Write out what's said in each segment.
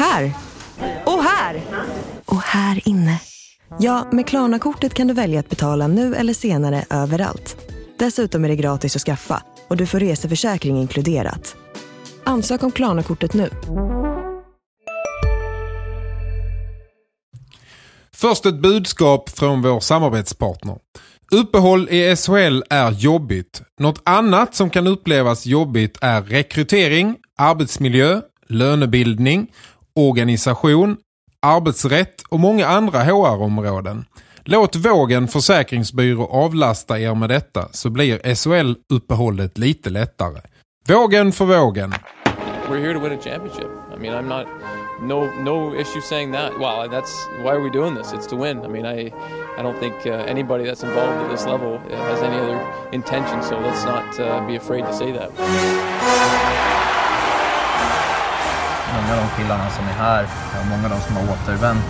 Här! Och här! Och här inne. Ja, med Klarna-kortet kan du välja att betala nu eller senare överallt. Dessutom är det gratis att skaffa och du får reseförsäkring inkluderat. Ansök om Klarna-kortet nu. Först ett budskap från vår samarbetspartner. Uppehåll i SHL är jobbigt. Något annat som kan upplevas jobbigt är rekrytering, arbetsmiljö, lönebildning, organisation, arbetsrätt och många andra HR-områden. Låt Vågen Försäkringsbyrå avlasta er med detta så blir SHL-uppehållet lite lättare. Vågen för vågen. We're here to win a championship. I mean, I'm not no no issue saying that. Well, that's why are we doing this? It's to win. I mean, I I don't think uh, anybody that's involved at this level uh, has any other intention. So let's not uh, be afraid to say that. Många av de killarna som är här, många av de som har återvänt,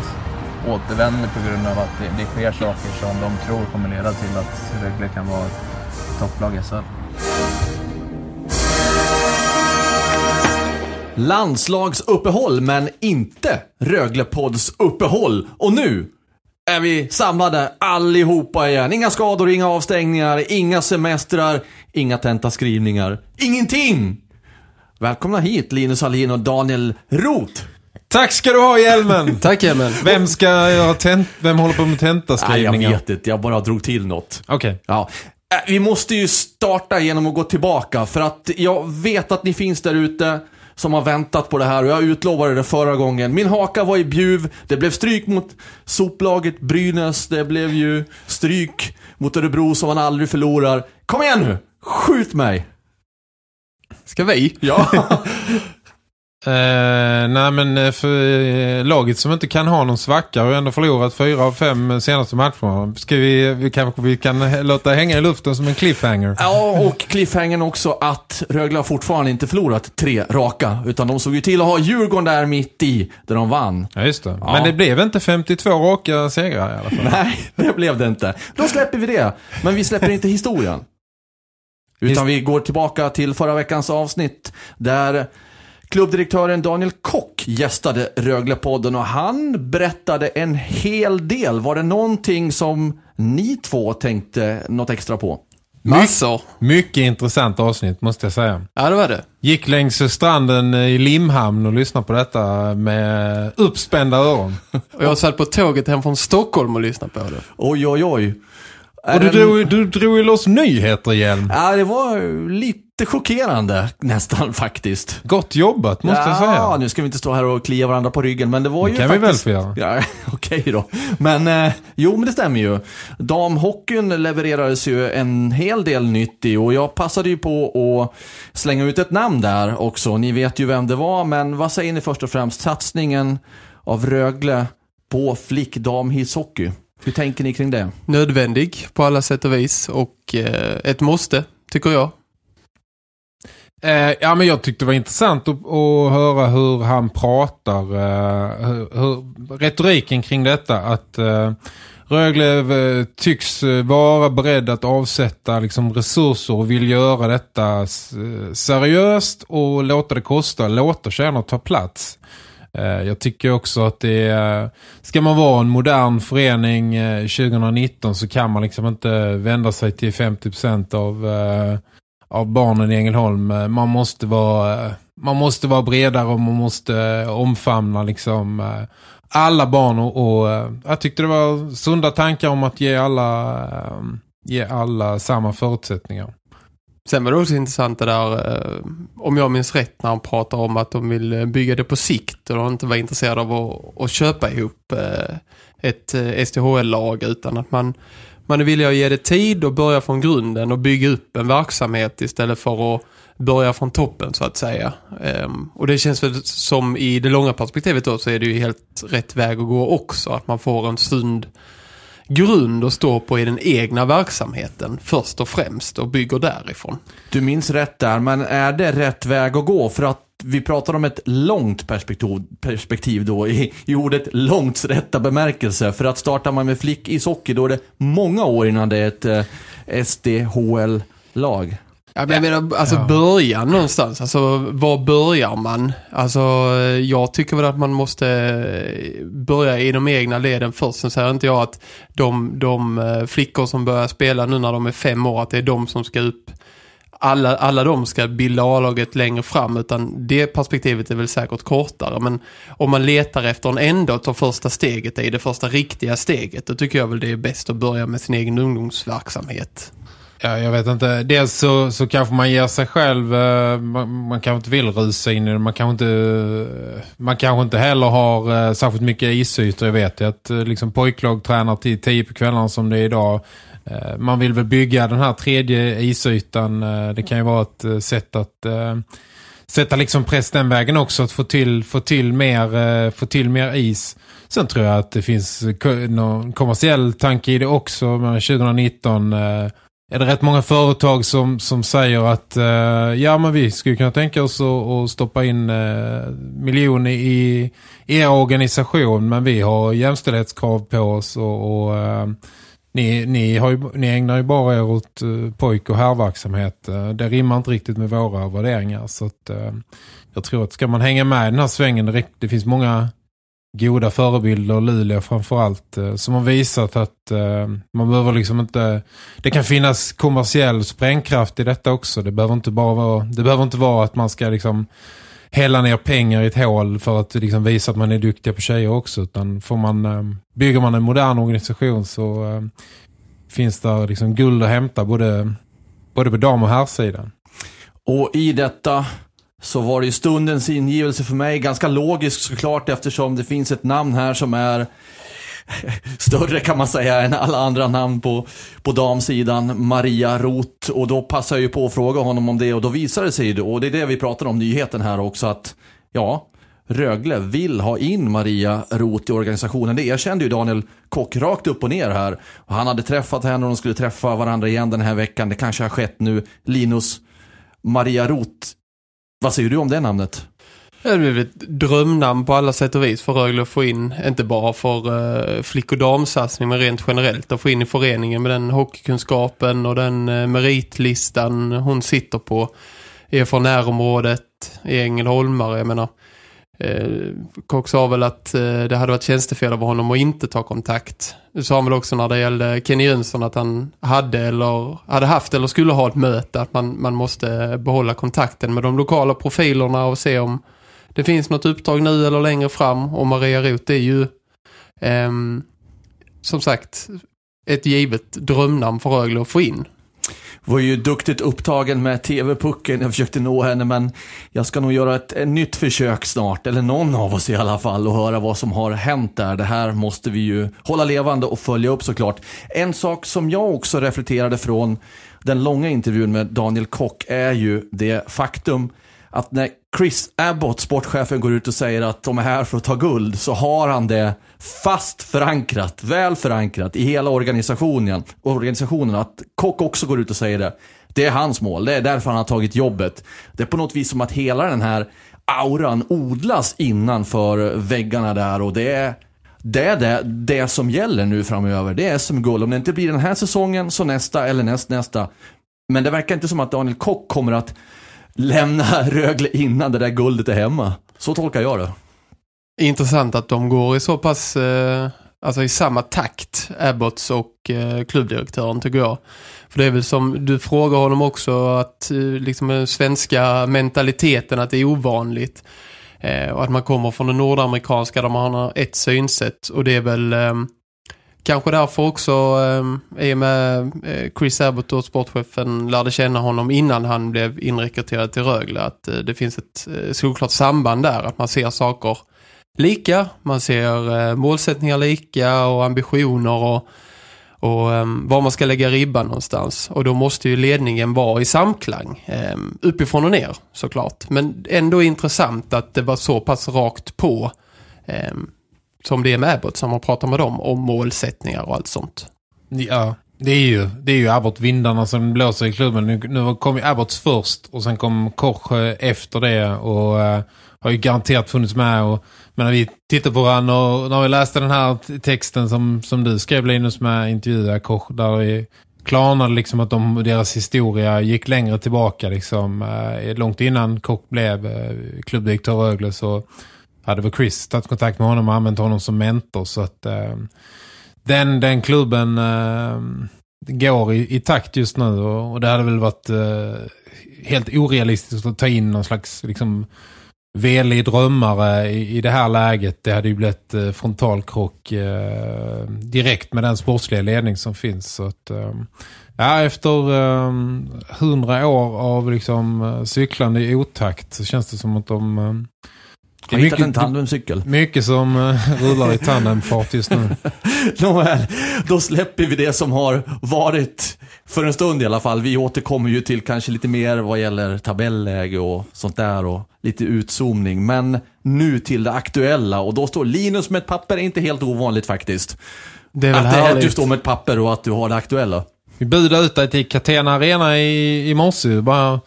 återvänder på grund av att det, det sker saker som de tror kommer leda till att Rögle kan vara ett topplag i SHL. Landslagsuppehåll, men inte Röglepods uppehåll. Och nu är vi samlade allihopa igen. Inga skador, inga avstängningar, inga semestrar, inga tentaskrivningar. Ingenting! Välkomna hit Linus Hallin och Daniel Roth. Tack ska du ha Hjälmen! Tack Emil. Vem ska göra tent Vem håller på med tentaskrivningar? jag vet inte, jag bara drog till något. Okej. Ja. Äh, Vi måste ju starta genom att gå tillbaka för att jag vet att ni finns där ute som har väntat på det här och jag utlovade det förra gången. Min haka var i Bjuv, det blev stryk mot soplaget Brynäs, det blev ju stryk mot Örebro som man aldrig förlorar. Kom igen nu! Skjut mig! Ska vi? Ja. Eh, nej men eh, för eh, laget som inte kan ha någon svacka har ändå förlorat fyra av fem senaste matcherna. Ska vi, vi kanske vi kan låta hänga i luften som en cliffhanger. ja, och cliffhangern också att Rögle har fortfarande inte förlorat tre raka. Utan de såg ju till att ha Djurgården där mitt i, där de vann. Ja just det. Ja. Men det blev inte 52 raka segrar i alla fall. Nej, det blev det inte. Då släpper vi det. Men vi släpper inte historien. Utan vi går tillbaka till förra veckans avsnitt där klubbdirektören Daniel Kock gästade Röglepodden och han berättade en hel del. Var det någonting som ni två tänkte något extra på? Massor. Mycket intressant avsnitt måste jag säga. Ja, det var det. Gick längs stranden i Limhamn och lyssnade på detta med uppspända öron. Och jag satt på tåget hem från Stockholm och lyssnade på det. Oj, oj, oj. Och du drog, du drog ju loss nyheter igen. Ja, det var lite chockerande nästan faktiskt. Gott jobbat måste jag säga. Ja, nu ska vi inte stå här och klia varandra på ryggen, men det var Det ju kan vi faktiskt... väl få göra. Ja, okej då. Men, eh, jo men det stämmer ju. Damhockeyn levererades ju en hel del nytt i och jag passade ju på att slänga ut ett namn där också. Ni vet ju vem det var, men vad säger ni först och främst? Satsningen av Rögle på flickdamhishockey. Hur tänker ni kring det? Nödvändig på alla sätt och vis och eh, ett måste, tycker jag. Eh, ja, men jag tyckte det var intressant att, att höra hur han pratar. Eh, hur, hur, retoriken kring detta. Att eh, Rögle eh, tycks eh, vara beredd att avsätta liksom, resurser och vill göra detta eh, seriöst och låta det kosta. Låta tjejerna ta plats. Eh, jag tycker också att det är, ska man vara en modern förening eh, 2019 så kan man liksom inte vända sig till 50% av, eh, av barnen i Ängelholm. Man måste vara, man måste vara bredare och man måste omfamna liksom alla barn och, och jag tyckte det var sunda tankar om att ge alla, ge alla samma förutsättningar. Sen var det också intressant det där, eh, om jag minns rätt, när han pratar om att de vill eh, bygga det på sikt och de inte var intresserade av att, att köpa ihop eh, ett STHL-lag utan att man, man är villig att ge det tid och börja från grunden och bygga upp en verksamhet istället för att börja från toppen så att säga. Ehm, och det känns väl som i det långa perspektivet då så är det ju helt rätt väg att gå också. Att man får en sund grund att stå på i den egna verksamheten först och främst och bygger därifrån. Du minns rätt där, men är det rätt väg att gå? För att vi pratar om ett långt perspektiv, perspektiv då, i, i ordet långt rätta bemärkelse. För att startar man med flick i socker då är det många år innan det är ett eh, SDHL-lag. Ja, men jag menar, alltså Ja. börja någonstans. Alltså, var börjar man? Alltså, jag tycker väl att man måste eh, börja i de egna leden först. Sen säger inte jag att de, de eh, flickor som börjar spela nu när de är fem år, att det är de som ska upp. Alla, alla de ska bilda A-laget längre fram, utan det perspektivet är väl säkert kortare. Men om man letar efter en ändå tar första steget i det första riktiga steget, då tycker jag väl det är bäst att börja med sin egen ungdomsverksamhet. Ja, jag vet inte. Dels så, så kanske man ger sig själv, eh, man, man kanske inte vill rusa in i det. Man kanske inte, eh, man kanske inte heller har eh, särskilt mycket isytor. Jag vet ju att eh, liksom, pojklag tränar till tio på kvällarna som det är idag. Eh, man vill väl bygga den här tredje isytan. Eh, det kan ju vara ett eh, sätt att sätta liksom press den vägen också. Att få till, få till, mer, få till mer is. Sen tror jag att det finns någon kommersiell tanke i det också. Men 2019 är det rätt många företag som, som säger att eh, ja men vi skulle kunna tänka oss att, att stoppa in eh, uh, miljoner i, er organisation men vi har jämställdhetskrav på oss och, och eh, ni, ni, har ju, ni ägnar ju bara er åt uh, pojk- och herrverksamhet. Uh, det rimmar inte riktigt med våra värderingar så att jag tror att ska man hänga med i den här svängen det, det finns många goda förebilder, Luleå framförallt, eh, som har visat att eh, man behöver liksom inte... Det kan finnas kommersiell sprängkraft i detta också. Det behöver inte bara vara, det behöver inte vara att man ska liksom hälla ner pengar i ett hål för att liksom visa att man är duktiga på tjejer också. Utan får man, eh, bygger man en modern organisation så finns det liksom guld att hämta både, både på dam- och herrsidan. Och i detta så var det ju stundens ingivelse för mig ganska logisk såklart eftersom det finns ett namn här som är större kan man säga än alla andra namn på, på damsidan, Maria Roth. Och då passar jag ju på att fråga honom om det och då visar det sig ju då, och det är det vi pratar om nyheten här också, att ja, Rögle vill ha in Maria Roth i organisationen. Det erkände ju Daniel Kock rakt upp och ner här. Och han hade träffat henne och de skulle träffa varandra igen den här veckan. Det kanske har skett nu. Linus, Maria Roth. Vad säger du om det namnet? Det är ett drömnamn på alla sätt och vis för Rögle att få in, inte bara för uh, flick- och damsatsning men rent generellt att få in i föreningen med den hockeykunskapen och den uh, meritlistan hon sitter på är från närområdet i Ängelholmare, jag menar Cox Kock sa väl att eh, det hade varit tjänstefel av honom att inte ta kontakt. Det sa han väl också när det gällde Kenny Jönsson att han hade eller hade haft eller skulle ha ett möte att man, man måste behålla kontakten med de lokala profilerna och se om det finns något uppdrag nu eller längre fram och Maria Roth är ju eh, som sagt ett givet drömnamn för Rögle att få in. Var ju duktigt upptagen med TV-pucken. Jag försökte nå henne men jag ska nog göra ett, ett nytt försök snart. Eller någon av oss i alla fall och höra vad som har hänt där. Det här måste vi ju hålla levande och följa upp såklart. En sak som jag också reflekterade från den långa intervjun med Daniel Kock är ju det faktum att när Chris Abbott, sportchefen, går ut och säger att de är här för att ta guld så har han det fast förankrat, väl förankrat i hela organisationen. organisationen att Kock också går ut och säger det. Det är hans mål, det är därför han har tagit jobbet. Det är på något vis som att hela den här auran odlas innanför väggarna där och det är det är det, det som gäller nu framöver. Det är SM-guld. Om det inte blir den här säsongen så nästa eller nästnästa. Men det verkar inte som att Daniel Kock kommer att lämna Rögle innan det där guldet är hemma. Så tolkar jag det. Intressant att de går i så pass, eh, alltså i samma takt, Abbots och eh, klubbdirektören tycker jag. För det är väl som, du frågar honom också att eh, liksom den svenska mentaliteten att det är ovanligt. Eh, och att man kommer från det nordamerikanska där man har ett synsätt. Och det är väl eh, kanske därför också eh, i och med eh, Chris Abbott och sportchefen lärde känna honom innan han blev inrekryterad till Rögle. Att eh, det finns ett eh, solklart samband där. Att man ser saker lika. Man ser eh, målsättningar lika och ambitioner och, och eh, var man ska lägga ribban någonstans. Och då måste ju ledningen vara i samklang. Eh, uppifrån och ner såklart. Men ändå intressant att det var så pass rakt på eh, som det är med Abbott som har pratat med dem om målsättningar och allt sånt. Ja, det är ju, det är ju Abbott-vindarna som blåser i klubben. Nu, nu kom ju Abbott först och sen kom Koch eh, efter det och eh, har ju garanterat funnits med. Och, men när vi tittar på den och när vi läste den här texten som, som du skrev Linus med intervjuer Koch där vi klarnade liksom att de, deras historia gick längre tillbaka liksom. Eh, långt innan Kock blev eh, klubbdirektör Rögle så hade väl Chris tagit kontakt med honom och använt honom som mentor så att eh, den, den klubben eh, går i, i takt just nu och, och det hade väl varit eh, helt orealistiskt att ta in någon slags liksom velig drömmare i, i det här läget. Det hade ju blivit eh, frontalkrock eh, direkt med den sportsliga ledning som finns. Så att, eh, ja, efter eh, hundra år av liksom, eh, cyklande i otakt så känns det som att de... Eh, det är hittat en mycket, tandemcykel. mycket som eh, rullar i tandemfart just nu. Nåväl, då släpper vi det som har varit för en stund i alla fall. Vi återkommer ju till kanske lite mer vad gäller tabelläge och sånt där och lite utzoomning. Men nu till det aktuella och då står Linus med ett papper, inte helt ovanligt faktiskt. Det är väl Att, det, att härligt. du står med ett papper och att du har det aktuella. Vi budade ut dig till Catena Arena i, i morse. Bara,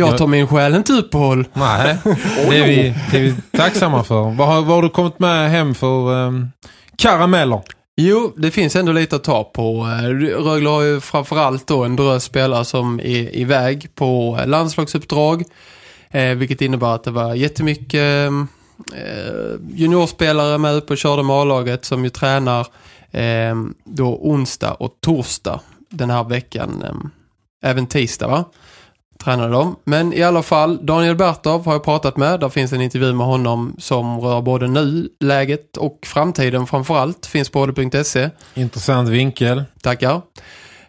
Jag tar min själ inte uppehåll. nej, det är, vi, det är vi tacksamma för. Vad har, vad har du kommit med hem för um, karameller? Jo, det finns ändå lite att ta på. Eh, Rögle har ju framförallt då en drös spelare som är iväg på landslagsuppdrag. Eh, vilket innebär att det var jättemycket eh, juniorspelare med uppe och körde med A-laget som ju tränar eh, då onsdag och torsdag den här veckan. Eh, även tisdag va? Tränade de. Men i alla fall, Daniel Bertov har jag pratat med. Där finns en intervju med honom som rör både nu, läget och framtiden framförallt. Finns på både.se. Intressant vinkel. Tackar.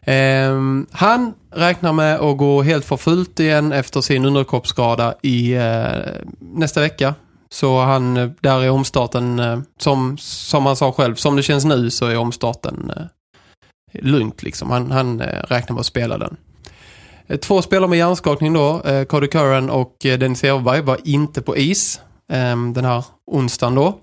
Ehm, han räknar med att gå helt för fullt igen efter sin underkroppsskada i eh, nästa vecka. Så han, eh, där är omstarten, eh, som, som han sa själv, som det känns nu så är omstarten eh, lugnt liksom. Han, han räknar med att spela den. Eh, Två spelare med hjärnskakning då, eh, Cody Curran och eh, Dennis Everberg var inte på is eh, den här onsdagen då.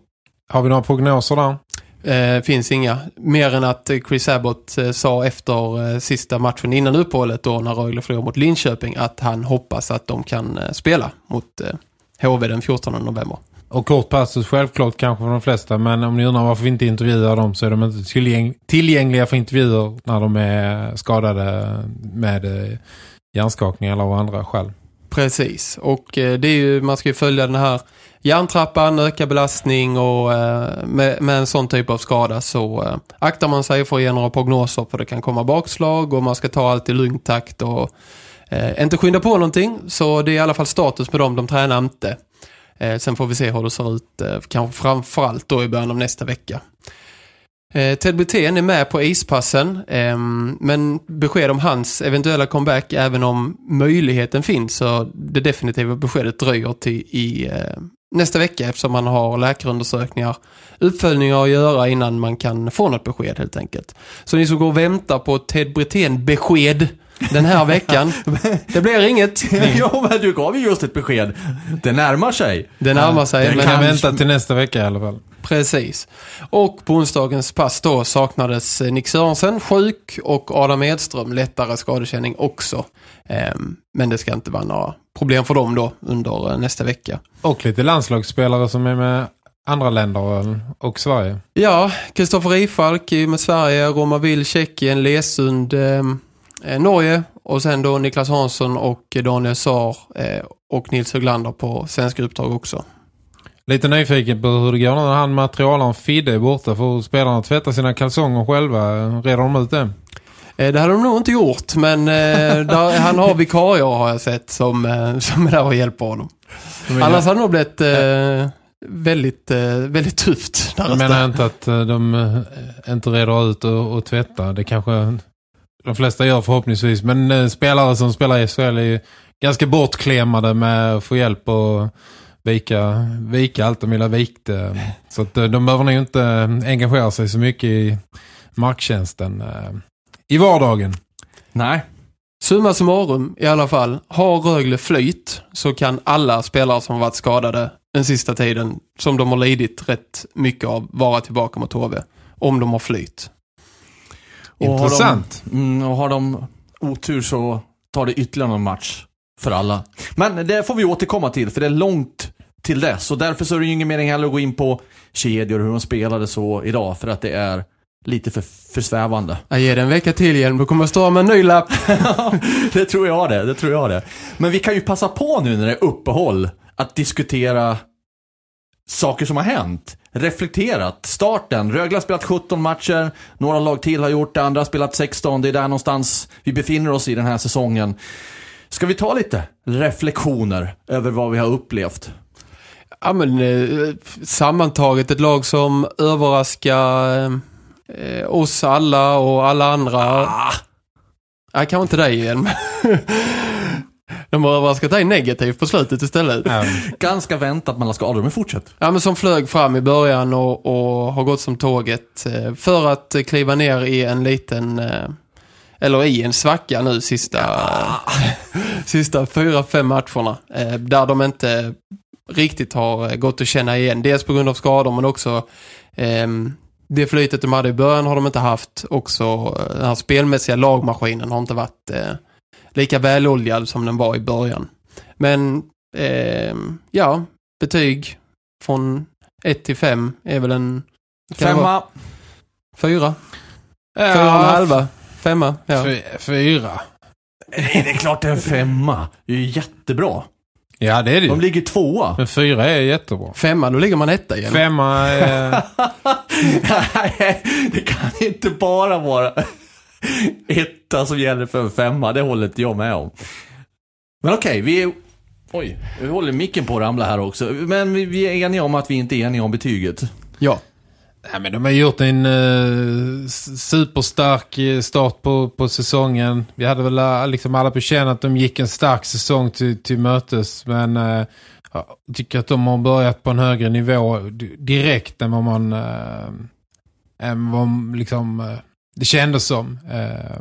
Har vi några prognoser där? Eh, finns inga. Mer än att Chris Abbott eh, sa efter eh, sista matchen innan uppehållet då när Rögle förlorade mot Linköping att han hoppas att de kan spela mot eh, HV den 14 november. Och kort passus självklart kanske för de flesta. Men om ni undrar varför vi inte intervjuar dem så är de inte tillgäng tillgängliga för intervjuer när de är skadade med hjärnskakning eller av andra skäl. Precis. Och eh, det är ju, man ska ju följa den här hjärntrappan, öka belastning och eh, med, med en sån typ av skada så eh, aktar man sig för att ge några prognoser för det kan komma bakslag och man ska ta allt i lugn takt och eh, inte skynda på någonting. Så det är i alla fall status med dem, de tränar inte. Eh, sen får vi se hur det ser ut, eh, kanske framförallt då i början av nästa vecka. Eh, Ted Brithén är med på ispassen, ehm, men besked om hans eventuella comeback, även om möjligheten finns, så det definitiva beskedet dröjer till i eh, nästa vecka eftersom man har läkarundersökningar, uppföljningar att göra innan man kan få något besked helt enkelt. Så ni som går och väntar på Ted Brithén-besked den här veckan, det blir inget. ja, men du gav ju just ett besked. Det närmar sig. Det närmar sig. Vi men kan vänta till nästa vecka i alla fall. Precis. Och på onsdagens pass då saknades eh, Nick Sörensen sjuk och Adam Edström lättare skadekänning också. Ehm, men det ska inte vara några problem för dem då under eh, nästa vecka. Och lite landslagsspelare som är med andra länder och Sverige. Ja, Kristoffer Rifalk är med Sverige, Roma Vill, Tjeckien, Lesund, ehm, eh, Norge och sen då Niklas Hansson och Daniel Saar eh, och Nils Höglander på svenska uppdrag också. Lite nyfiken på hur det går när han materialaren Fidde är borta. Får spelarna tvätta sina kalsonger själva? Reder de ut det? Eh, Det hade de nog inte gjort, men eh, där, han har vikarier har jag sett som, eh, som är där och hjälper honom. Annars hade det nog blivit eh, väldigt, eh, väldigt tufft. Jag menar inte att eh, de eh, inte reder ut och, och tvätta. Det kanske de flesta gör förhoppningsvis. Men eh, spelare som spelar i SHL är ju ganska bortklemade med att få hjälp och vika, vika allt de vill ha vikt. Eh. Så att eh, de behöver nog inte engagera sig så mycket i marktjänsten i vardagen. Nej. Summa summarum i alla fall. Har Rögle flyt så kan alla spelare som har varit skadade den sista tiden, som de har lidit rätt mycket av, vara tillbaka mot HV. Om de har flyt. Och har de- Intressant. Mm, och har de otur så tar det ytterligare någon match för alla. Men det får vi återkomma till, för det är långt till dess. Och därför så är det ju ingen mening heller att gå in på kedjor och hur de spelade så idag. För att det är lite för, för svävande. Jag ger det en vecka till igen, då kommer jag stå med en ny lapp. det tror jag det, det tror jag det. Men vi kan ju passa på nu när det är uppehåll att diskutera saker som har hänt. Reflekterat. Starten. Rögle har spelat 17 matcher, några lag till har gjort det, andra har spelat 16. Det är där någonstans vi befinner oss i den här säsongen. Ska vi ta lite reflektioner över vad vi har upplevt? Ja men eh, sammantaget ett lag som överraskar eh, oss alla och alla andra. Ah, Nej, kanske inte dig igen. De har överraskat dig negativt på slutet istället. Ja. ganska väntat mellan skador, men fortsätt. Ja, men som flög fram i början och, och har gått som tåget eh, för att eh, kliva ner i en liten, eh, eller i en svacka nu sista, sista fyra, fem matcherna. Där de inte riktigt har gått att känna igen. Dels på grund av skador men också ehm, det flytet de hade i början har de inte haft. Också den här spelmässiga lagmaskinen har inte varit eh, lika väloljad som den var i början. Men ehm, ja, betyg från 1 till 5 är väl en Femma. fyra. Fyra och en halva. Femma, ja. Fy- Fyra. Nej, det är klart det är en femma. Det är ju jättebra. Ja, det är det De ju. ligger tvåa. Men fyra är jättebra. Femma, då ligger man etta igen. Femma är... Nej, det kan inte bara vara etta som gäller för en femma. Det håller inte jag med om. Men okej, vi är... Oj, vi håller micken på att ramla här också. Men vi, vi är eniga om att vi inte är eniga om betyget. Ja. Nej, men de har gjort en eh, superstark eh, start på, på säsongen. Vi hade väl eh, liksom alla på känn att de gick en stark säsong till, till mötes. Men eh, jag tycker att de har börjat på en högre nivå direkt än vad man... Eh, än vad liksom, eh, det kändes som. Eh,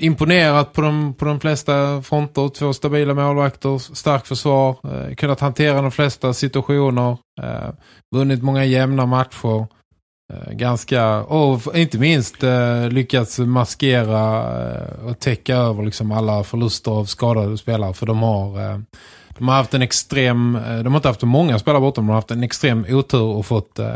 imponerat på de, på de flesta fronter. Två stabila målvakter, starkt försvar. Eh, kunnat hantera de flesta situationer. Eh, vunnit många jämna matcher. Eh, ganska, och inte minst eh, lyckats maskera eh, och täcka över liksom alla förluster av skadade spelare. För de har, eh, de har haft en extrem, eh, de har inte haft många spelare bortom, de har haft en extrem otur och fått eh,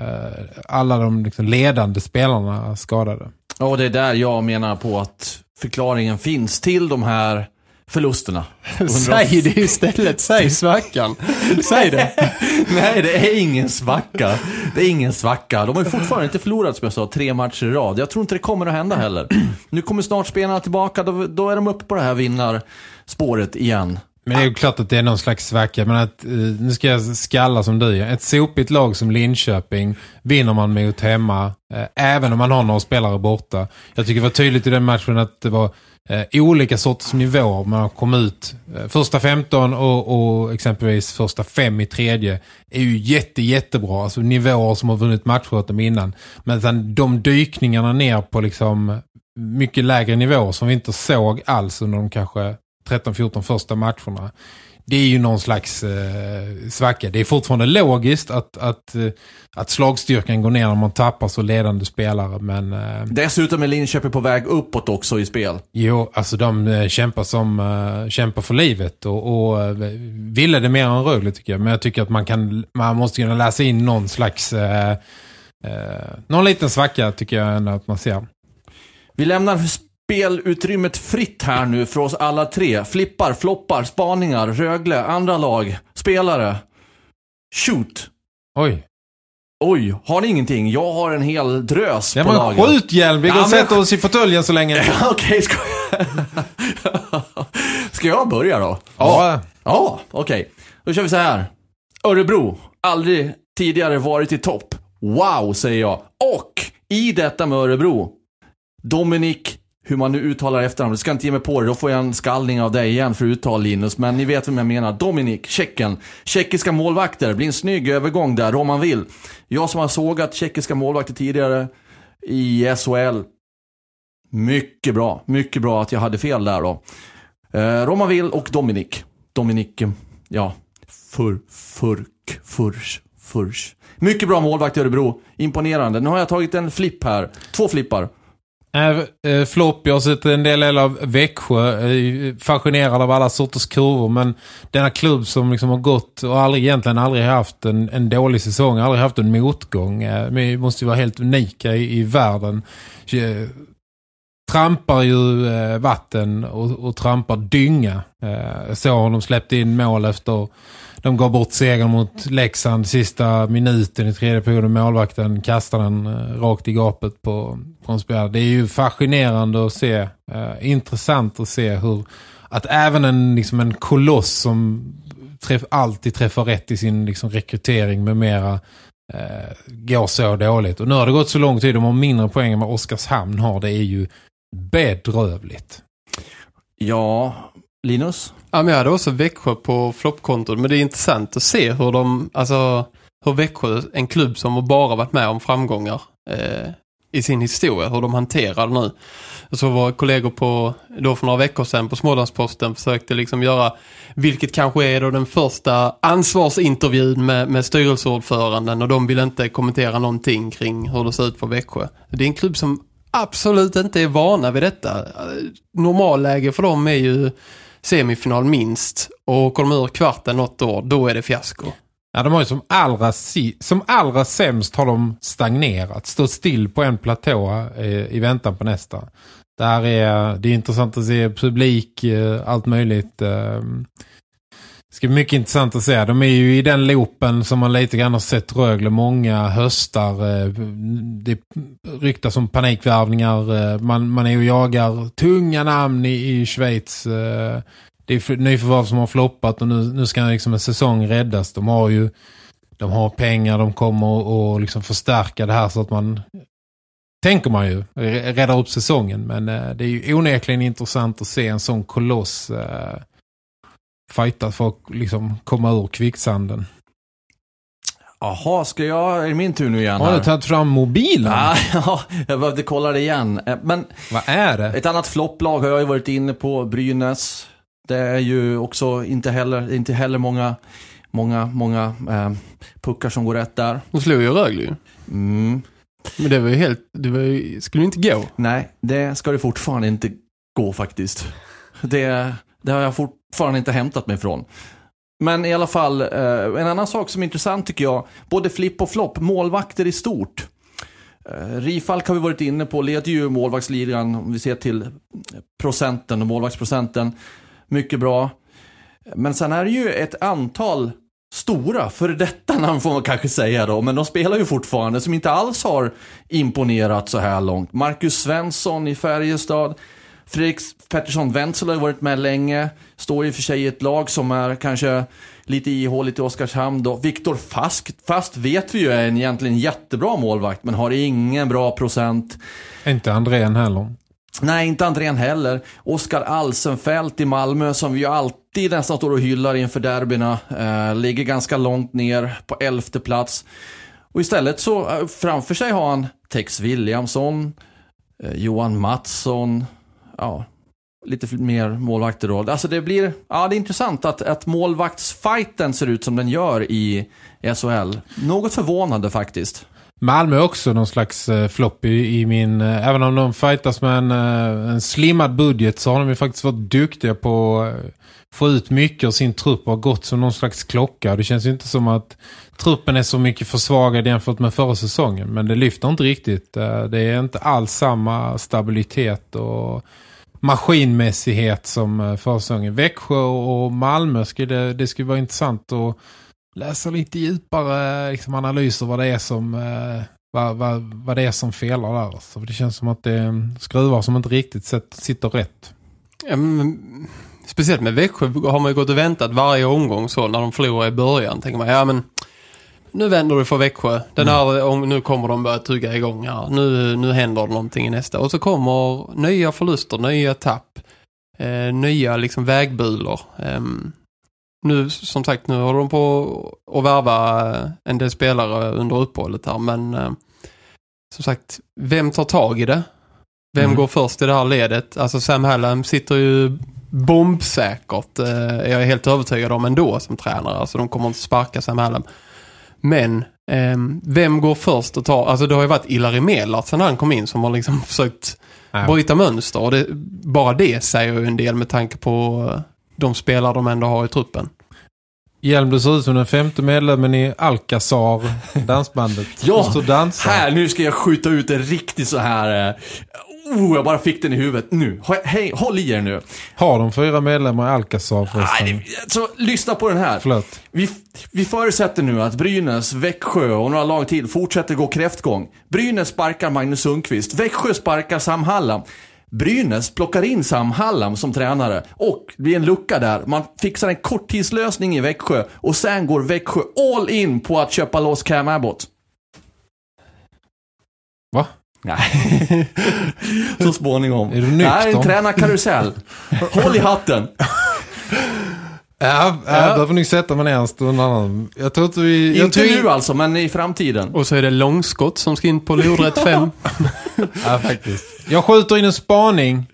alla de liksom, ledande spelarna skadade. Ja, och det är där jag menar på att förklaringen finns till de här förlusterna. Säg det istället, säg svackan. Säg det. Nej, det är ingen svacka. Det är ingen svacka. De har ju fortfarande inte förlorat, som jag sa, tre matcher i rad. Jag tror inte det kommer att hända heller. Nu kommer snart spelarna tillbaka, då, då är de uppe på det här vinnarspåret igen. Men det är ju klart att det är någon slags svacka. Men att, eh, nu ska jag skalla som du. Ett sopigt lag som Linköping vinner man mot hemma. Eh, även om man har några spelare borta. Jag tycker det var tydligt i den matchen att det var eh, olika sorters nivåer. Man kom ut första 15 och, och exempelvis första fem i tredje är ju jätte, jättebra. Alltså nivåer som har vunnit matcher åt dem innan. Men sen de dykningarna ner på liksom mycket lägre nivåer som vi inte såg alls under de kanske 13-14 första matcherna. Det är ju någon slags eh, svacka. Det är fortfarande logiskt att, att, eh, att slagstyrkan går ner när man tappar så ledande spelare. Men eh, Dessutom är Linköping på väg uppåt också i spel. jo, alltså de eh, kämpar, som, eh, kämpar för livet och, och eh, ville det mer än Rögle tycker jag. Men jag tycker att man, kan, man måste kunna läsa in någon slags eh, eh, någon liten svacka tycker jag ändå att man ser. Vi lämnar spelutrymmet fritt här nu för oss alla tre. Flippar, floppar, spaningar, Rögle, andra lag, spelare. Shoot! Oj, Oj, har ni ingenting? Jag har en hel drös ja, på men lager. skjut Hjelm, vi går Ja, och men- sätter oss i fåtöljen så länge. Ja, Okej, ska Ska jag börja då? Ja. Ja, okej. Då kör vi så här. Örebro, aldrig tidigare varit i topp. Wow, säger jag. Och i detta med Örebro, Dominik, hur man nu uttalar efternamnet, det ska inte ge mig på det, då får jag en skallning av dig igen för uttal Linus, men ni vet vem jag menar. Dominik, Tjecken. Tjeckiska målvakter, blir en snygg övergång där om man vill. Jag som har sågat tjeckiska målvakter tidigare i SHL. Mycket bra, mycket bra att jag hade fel där då. Eh, Roman Will och Dominik. Dominik, ja, Fur, Furk, Furs, Furs. Mycket bra målvakt i Örebro. Imponerande. Nu har jag tagit en flipp här. Två flippar. Äh, eh, flopp, jag har sett en del, av Växjö. Eh, fascinerad av alla sorters kurvor. Men denna klubb som liksom har gått och aldrig, egentligen aldrig haft en, en dålig säsong. Aldrig haft en motgång. Äh, men måste ju vara helt unika i, i världen. Trampar ju vatten och, och trampar dynga. Äh, så har de släppt in mål efter de gav bort segern mot Leksand sista minuten i tredje perioden. Målvakten kastade den eh, rakt i gapet på, på en spelare. Det är ju fascinerande att se. Eh, intressant att se hur att även en, liksom en koloss som träff, alltid träffar rätt i sin liksom, rekrytering med mera eh, går så dåligt. Och nu har det gått så lång tid. De har mindre poäng än vad Oskarshamn har. Det är ju bedrövligt. Ja, Linus? Ja, men jag hade också Växjö på floppkontot. Men det är intressant att se hur de, alltså hur Växjö, en klubb som har bara varit med om framgångar eh, i sin historia, hur de hanterar det nu. Så var kollegor på, då för några veckor sedan på Smålandsposten försökte liksom göra, vilket kanske är då den första ansvarsintervjun med, med styrelseordföranden och de vill inte kommentera någonting kring hur det ser ut på Växjö. Det är en klubb som absolut inte är vana vid detta. Eh, normalläge för dem är ju semifinal minst och kommer ur kvarten något år, då är det fiasko. Ja, de har ju som allra, si som allra sämst har de stagnerat. Stått still på en platå eh, i väntan på nästa. Där är, det är intressant att se publik, eh, allt möjligt. Eh, ska bli mycket intressant att se. De är ju i den loopen som man lite grann har sett Rögle många höstar. Eh, det ryktas om panikvärvningar. Eh, man, man är och jagar tunga namn i, i Schweiz. Eh, det är nyförvärv som har floppat och nu, nu ska liksom en säsong räddas. De har ju de har pengar, de kommer att liksom förstärka det här så att man tänker man ju räddar upp säsongen. Men det är ju onekligen intressant att se en sån koloss fightat för att liksom komma ur kvicksanden. Jaha, ska jag, är det min tur nu igen? Har du tagit fram mobilen? Ja, jag behövde kolla det igen. Eh, men Vad är det? ett annat flopplag har jag ju varit inne på, Brynäs. Det är ju också inte heller, inte heller många, många, många eh, puckar som går rätt där. De slog ju Rögle. Mm. Men det var ju helt, det var ju, skulle inte gå. Nej, det ska det fortfarande inte gå faktiskt. Det, det har jag fortfarande inte hämtat mig från. Men i alla fall, eh, en annan sak som är intressant tycker jag, både flipp och flopp, målvakter i stort. Eh, Rifalk har vi varit inne på, leder ju målvaktsligan om vi ser till procenten och målvaktsprocenten. Mycket bra. Men sen är det ju ett antal stora, för detta namn får man kanske säga då, men de spelar ju fortfarande, som inte alls har imponerat så här långt. Marcus Svensson i Färjestad, Fredrik Pettersson Wenzel har ju varit med länge. Står och för sig i ett lag som är kanske lite ihåligt i Oskarshamn då. Viktor Fast, Fast vet vi ju är en egentligen jättebra målvakt men har ingen bra procent. Inte Andrén heller. Nej, inte Andrén heller. Oskar Alsenfelt i Malmö som vi ju alltid nästan står och hyllar inför derbyna. Eh, ligger ganska långt ner på elfte plats. Och istället så eh, framför sig har han Tex Williamson, eh, Johan Mattsson, ja, lite mer målvakter då. Alltså det blir, ja det är intressant att, att målvaktsfighten ser ut som den gör i SHL. Något förvånande faktiskt. Malmö också någon slags eh, flopp i, i, min... Eh, även om de fightas med en, eh, en slimmad budget så har de ju faktiskt varit duktiga på att eh, få ut mycket av sin trupp och har gått som någon slags klocka. Det känns ju inte som att truppen är så mycket försvagad jämfört med förra säsongen. Men det lyfter inte riktigt. Eh, det är inte alls samma stabilitet och maskinmässighet som eh. Växjö och Malmö skulle det skulle vara intressant att läsa lite djupare eh, liksom, analyser vad det är som eh, vad, vad, vad det är som felar där. Så det känns som att det är skruvar som inte riktigt sitter rätt. Ja, men, speciellt med Växjö har man ju gått och väntat varje omgång så när de förlorar i början. Tänker man, ja men nu vänder det för Växjö. Den här, mm. Nu kommer de börja tugga igång här. Nu, nu händer det någonting i nästa. Och så kommer nya förluster, nya tapp. Eh, nya liksom vägbulor. Eh, nu, som sagt, nu håller de på att värva en del spelare under uppehållet här. Men eh, som sagt, vem tar tag i det? Vem mm. går först i det här ledet? Alltså Sam Hallam sitter ju bombsäkert. Eh, jag är helt övertygad om ändå som tränare. Alltså de kommer inte sparka Sam Hallam. Men eh, vem går först att ta... Alltså det har ju varit Ilari Melat sen han kom in som har liksom försökt Nej. bryta mönster. Och det, bara det säger ju en del med tanke på eh, de spelare de ändå har i truppen. Hjelm, du ser ut som den femte medlemmen i Alcazar, dansbandet. Ja, och. Här, nu ska jag skjuta ut en riktigt så här... Oh, jag bara fick den i huvudet. Nu, hej, håll i er nu. Har de fyra medlemmar i Alcazar förresten? Nej, det, så lyssna på den här. Förlåt. Vi, vi förutsätter nu att Brynäs, Växjö och några lag till fortsätter gå kräftgång. Brynäs sparkar Magnus Sundqvist. Växjö sparkar Sam Hallam. Brynäs plockar in Sam Hallam som tränare och det blir en lucka där. Man fixar en korttidslösning i Växjö och sen går Växjö all in på att köpa loss Cam Abbott. Va? Nej. Så småningom. Är du Det nykter? här är en tränarkarusell. Håll i hatten. Ja, jag behöver nog sätta mig ner en stund annan. Jag tror inte vi... Jag Inte tror nu alltså, men i framtiden. Och så är det långskott som ska in på lodrätt 5. Ja, faktiskt. Jag skjuter in en spaning.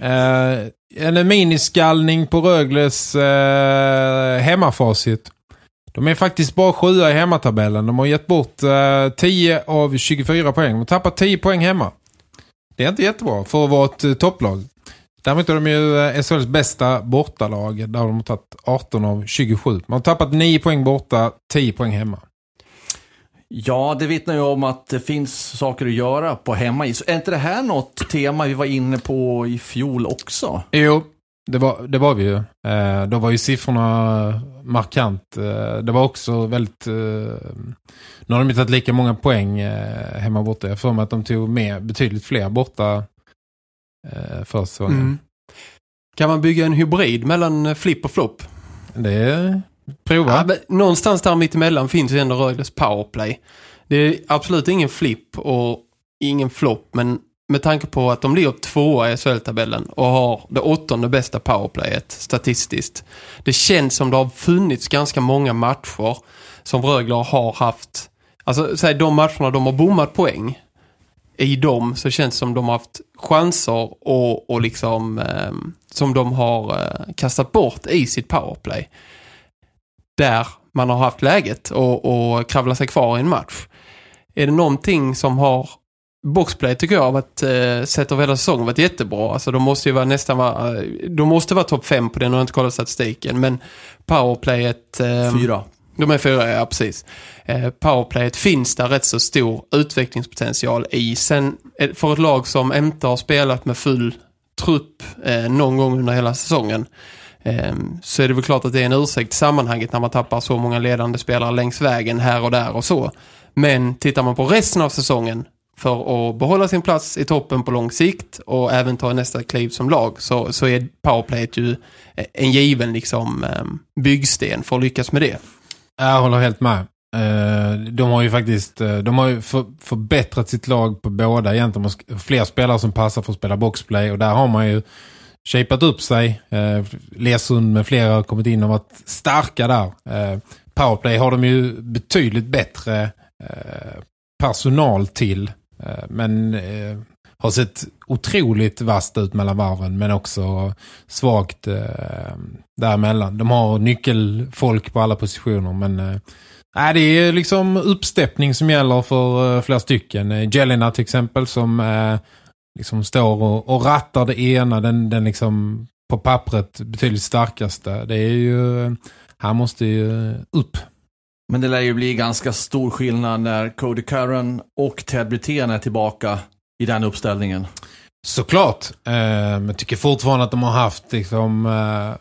Eh, en miniskallning på Rögles eh, hemmafacit. De är faktiskt bara sjua i hemmatabellen. De har gett bort eh, 10 av 24 poäng. De har tappat 10 poäng hemma. Det är inte jättebra för att vara ett topplag. Däremot är de ju eh, SHLs bästa bortalag. Där de har tagit 18 av 27. Man har tappat 9 poäng borta, 10 poäng hemma. Ja, det vittnar ju om att det finns saker att göra på hemmais. Är inte det här något tema vi var inne på i fjol också? Jo, det var, det var vi ju. Eh, då var ju siffrorna markant. Eh, det var också väldigt... Eh, nu har de inte tagit lika många poäng eh, hemma borta. Jag får mig att de tog med betydligt fler borta eh, förra säsongen. Mm. Kan man bygga en hybrid mellan eh, flipp och flopp? Det är... Prova. Ja, men någonstans där mittemellan finns ju ändå Rögles powerplay. Det är absolut ingen flipp och ingen flopp, men med tanke på att de ligger tvåa i SHL-tabellen och har det åttonde bästa powerplayet statistiskt. Det känns som det har funnits ganska många matcher som Rögle har haft, alltså säg de matcherna de har bommat poäng. I dem så känns det som de har haft chanser och, och liksom eh, som de har eh, kastat bort i sitt powerplay där man har haft läget och, och kravla sig kvar i en match. Är det någonting som har boxplay tycker jag har varit, eh, sett över hela säsongen varit jättebra. Alltså de måste ju vara nästan vara, eh, de måste vara topp fem på den, och inte kollat statistiken. Men powerplayet... Eh, Fyra. de är fyra, ja precis. Eh, powerplayet finns där rätt så stor utvecklingspotential i. Sen eh, för ett lag som inte har spelat med full trupp eh, någon gång under hela säsongen eh, så är det väl klart att det är en ursäkt i sammanhanget när man tappar så många ledande spelare längs vägen här och där och så. Men tittar man på resten av säsongen för att behålla sin plats i toppen på lång sikt och även ta nästa kliv som lag så, så är powerplayet ju en given liksom, ehm, byggsten för att lyckas med det. Jag håller helt med. Eh, de har ju faktiskt eh, de har ju för, förbättrat sitt lag på båda egentligen. Fler spelare som passar för att spela boxplay och där har man ju shapat upp sig. Eh, Lesund med flera har kommit in och varit starka där. Powerplay har de ju betydligt bättre personal till. Eh, men eh, har sett otroligt vast ut mellan varven men också svagt eh, däremellan. De har nyckelfolk på alla positioner men eh, det är liksom uppsteppning som gäller för eh, flera stycken. Eh, Jelena till exempel som eh, liksom står och, och rattar det ena, den, den liksom på pappret betydligt starkaste. Det är ju, eh, han måste ju upp. Men det lär ju bli ganska stor skillnad när Cody Curran och Ted Brithén är tillbaka i den uppställningen. Såklart. Eh, men jag tycker fortfarande att de har haft liksom, eh,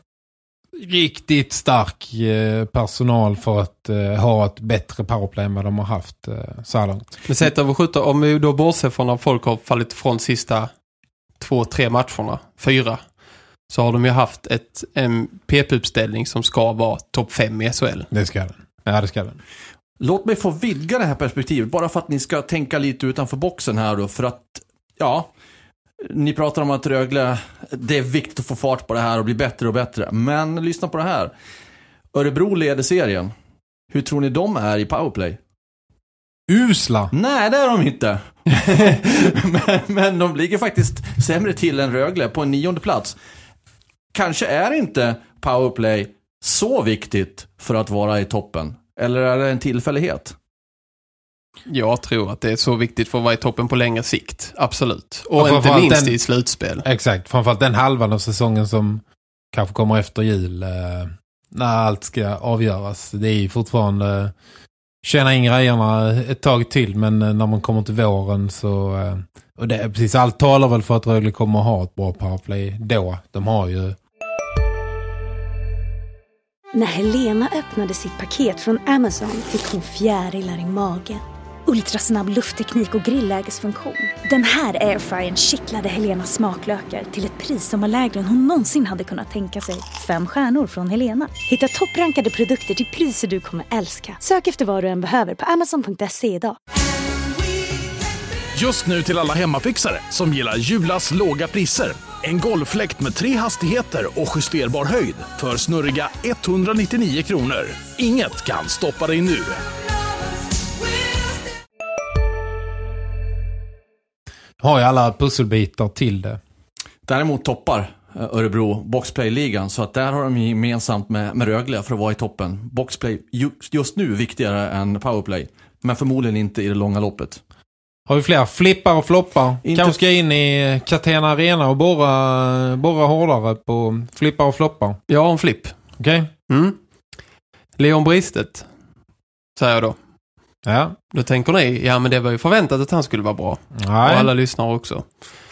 riktigt stark eh, personal för att eh, ha ett bättre powerplay än vad de har haft eh, så här långt. Men sett över 17, om vi då bortser från att folk har fallit från sista två, tre matcherna, fyra, så har de ju haft ett, en PP-uppställning som ska vara topp fem i SHL. Det ska den. Ja, det ska den. Låt mig få vidga det här perspektivet, bara för att ni ska tänka lite utanför boxen här då, för att, ja, ni pratar om att Rögle, det är viktigt att få fart på det här och bli bättre och bättre. Men lyssna på det här. Örebro leder serien. Hur tror ni de är i powerplay? Usla! Nej, det är de inte. men, men de ligger faktiskt sämre till än Rögle på en nionde plats. Kanske är inte powerplay så viktigt för att vara i toppen. Eller är det en tillfällighet? Jag tror att det är så viktigt för att vara i toppen på längre sikt. Absolut. Och, Och inte minst den- i slutspel. Exakt, framförallt den halvan av säsongen som kanske kommer efter jul. Eh, när allt ska avgöras. Det är ju fortfarande tjäna in grejerna ett tag till. Men eh, när man kommer till våren så... Eh, och det är precis, allt talar väl för att Rögle kommer att ha ett bra powerplay då. De har ju... När Helena öppnade sitt paket från Amazon fick hon fjärilar i magen. Ultrasnabb luftteknik och grillägesfunktion. Den här airfryern kittlade Helenas smaklökar till ett pris som var lägre än hon någonsin hade kunnat tänka sig. Fem stjärnor från Helena. Hitta topprankade produkter till priser du kommer älska. Sök efter vad du än behöver på amazon.se idag. Just nu till alla hemmafixare som gillar Julas låga priser. En golffläkt med tre hastigheter och justerbar höjd för snurriga 199 kronor. Inget kan stoppa dig nu. Har ju alla pusselbitar till det. Däremot toppar eh, Örebro Boxplay-ligan. Så att där har de gemensamt med, med Rögle för att vara i toppen. Boxplay ju- just nu viktigare än powerplay. Men förmodligen inte i det långa loppet. Har vi fler flippar och floppar? Inte- Kanske ska in i Catena Arena och borra, borra hårdare på flippar och floppar. Har en flipp. Okej? Mm. Leon Bristet, säger jag då. Ja. Då tänker ni, ja men det var ju förväntat att han skulle vara bra. Och Nej, alla lyssnar också.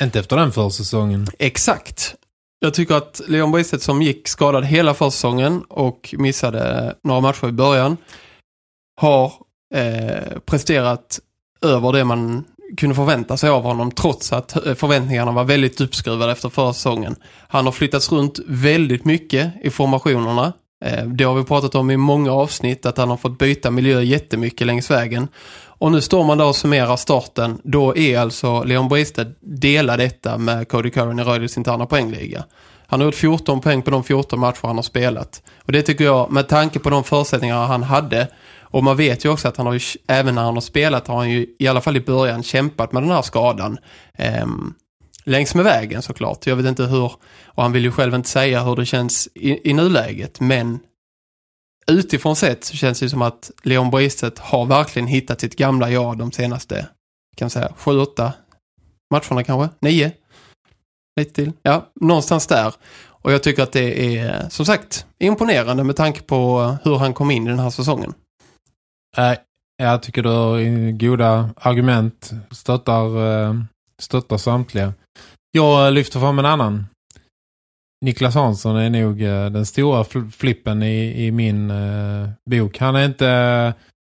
inte efter den försäsongen. Exakt. Jag tycker att Leon Bristet som gick skadad hela försäsongen och missade några matcher i början har eh, presterat över det man kunde förvänta sig av honom trots att eh, förväntningarna var väldigt uppskruvade efter förra säsongen. Han har flyttats runt väldigt mycket i formationerna. Eh, det har vi pratat om i många avsnitt att han har fått byta miljö jättemycket längs vägen. Och nu står man där och summerar starten. Då är alltså Leon Bristed delar detta med Cody Curran i Röjles interna poängliga. Han har gjort 14 poäng på de 14 matcher han har spelat. Och det tycker jag, med tanke på de förutsättningar han hade. Och man vet ju också att han har ju, även när han har spelat har han ju i alla fall i början kämpat med den här skadan. Ehm, längs med vägen såklart. Jag vet inte hur, och han vill ju själv inte säga hur det känns i, i nuläget, men utifrån sett så känns det som att Leon Bristet har verkligen hittat sitt gamla jag de senaste, kan man säga, sju, åtta matcherna kanske? Nio? Lite till? Ja, någonstans där. Och jag tycker att det är, som sagt, imponerande med tanke på hur han kom in i den här säsongen. Äh, jag tycker du har goda argument. Stöttar, eh, stöttar samtliga. Jag eh, lyfter fram en annan. Niklas Hansson är nog eh, den stora flippen i, i min eh, bok. Han är inte,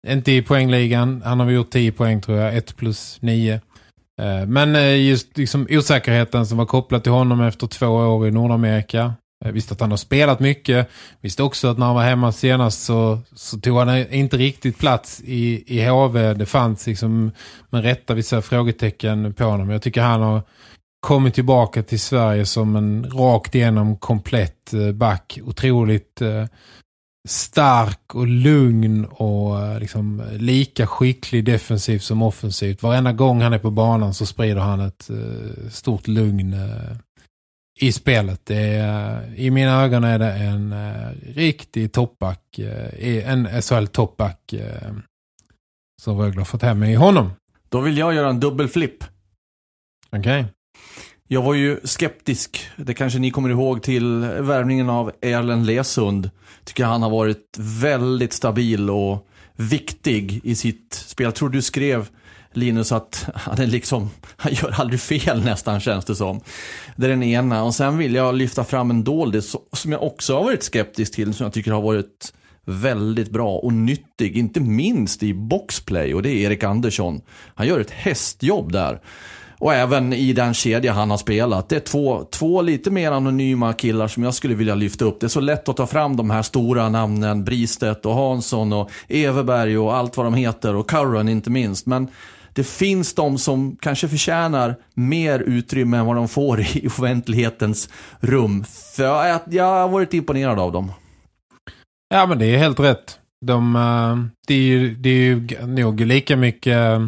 inte i poängligan. Han har gjort 10 poäng tror jag. 1 plus 9. Eh, men just liksom osäkerheten som var kopplad till honom efter två år i Nordamerika. Eh, Jag visste att han har spelat mycket. Visste också att när han var hemma senast så, så tog han inte riktigt plats i, i HV. Det fanns liksom med rätta vissa frågetecken på honom. Jag tycker han har kommit tillbaka till Sverige som en rakt igenom komplett eh, back. Otroligt eh, stark och lugn och eh, liksom lika skicklig defensivt som offensivt. Varenda gång han är på banan så sprider han ett eh, stort lugn eh, i spelet. Det är, I mina ögon är det en eh, riktig toppback, eh, en SHL-toppback eh, som Rögle har fått hem i honom. Då vill jag göra en dubbelflipp. Okej. Jag var ju skeptisk, det kanske ni kommer ihåg, till värvningen av Erlen Lesund. Tycker han har varit väldigt stabil och viktig i sitt spel. Jag tror du skrev Linus att han är liksom, han gör aldrig fel nästan känns det som. Det är den ena. Och sen vill jag lyfta fram en doldis som jag också har varit skeptisk till, som jag tycker har varit väldigt bra och nyttig, inte minst i boxplay och det är Erik Andersson. Han gör ett hästjobb där. Och även i den kedja han har spelat. Det är två, två lite mer anonyma killar som jag skulle vilja lyfta upp. Det är så lätt att ta fram de här stora namnen. Bristedt och Hansson och Everberg och allt vad de heter. Och Curran inte minst. Men det finns de som kanske förtjänar mer utrymme än vad de får i offentlighetens rum. För jag, jag har varit imponerad av dem. Ja, men det är helt rätt. De, eh, det, är ju, det är ju nog lika mycket eh,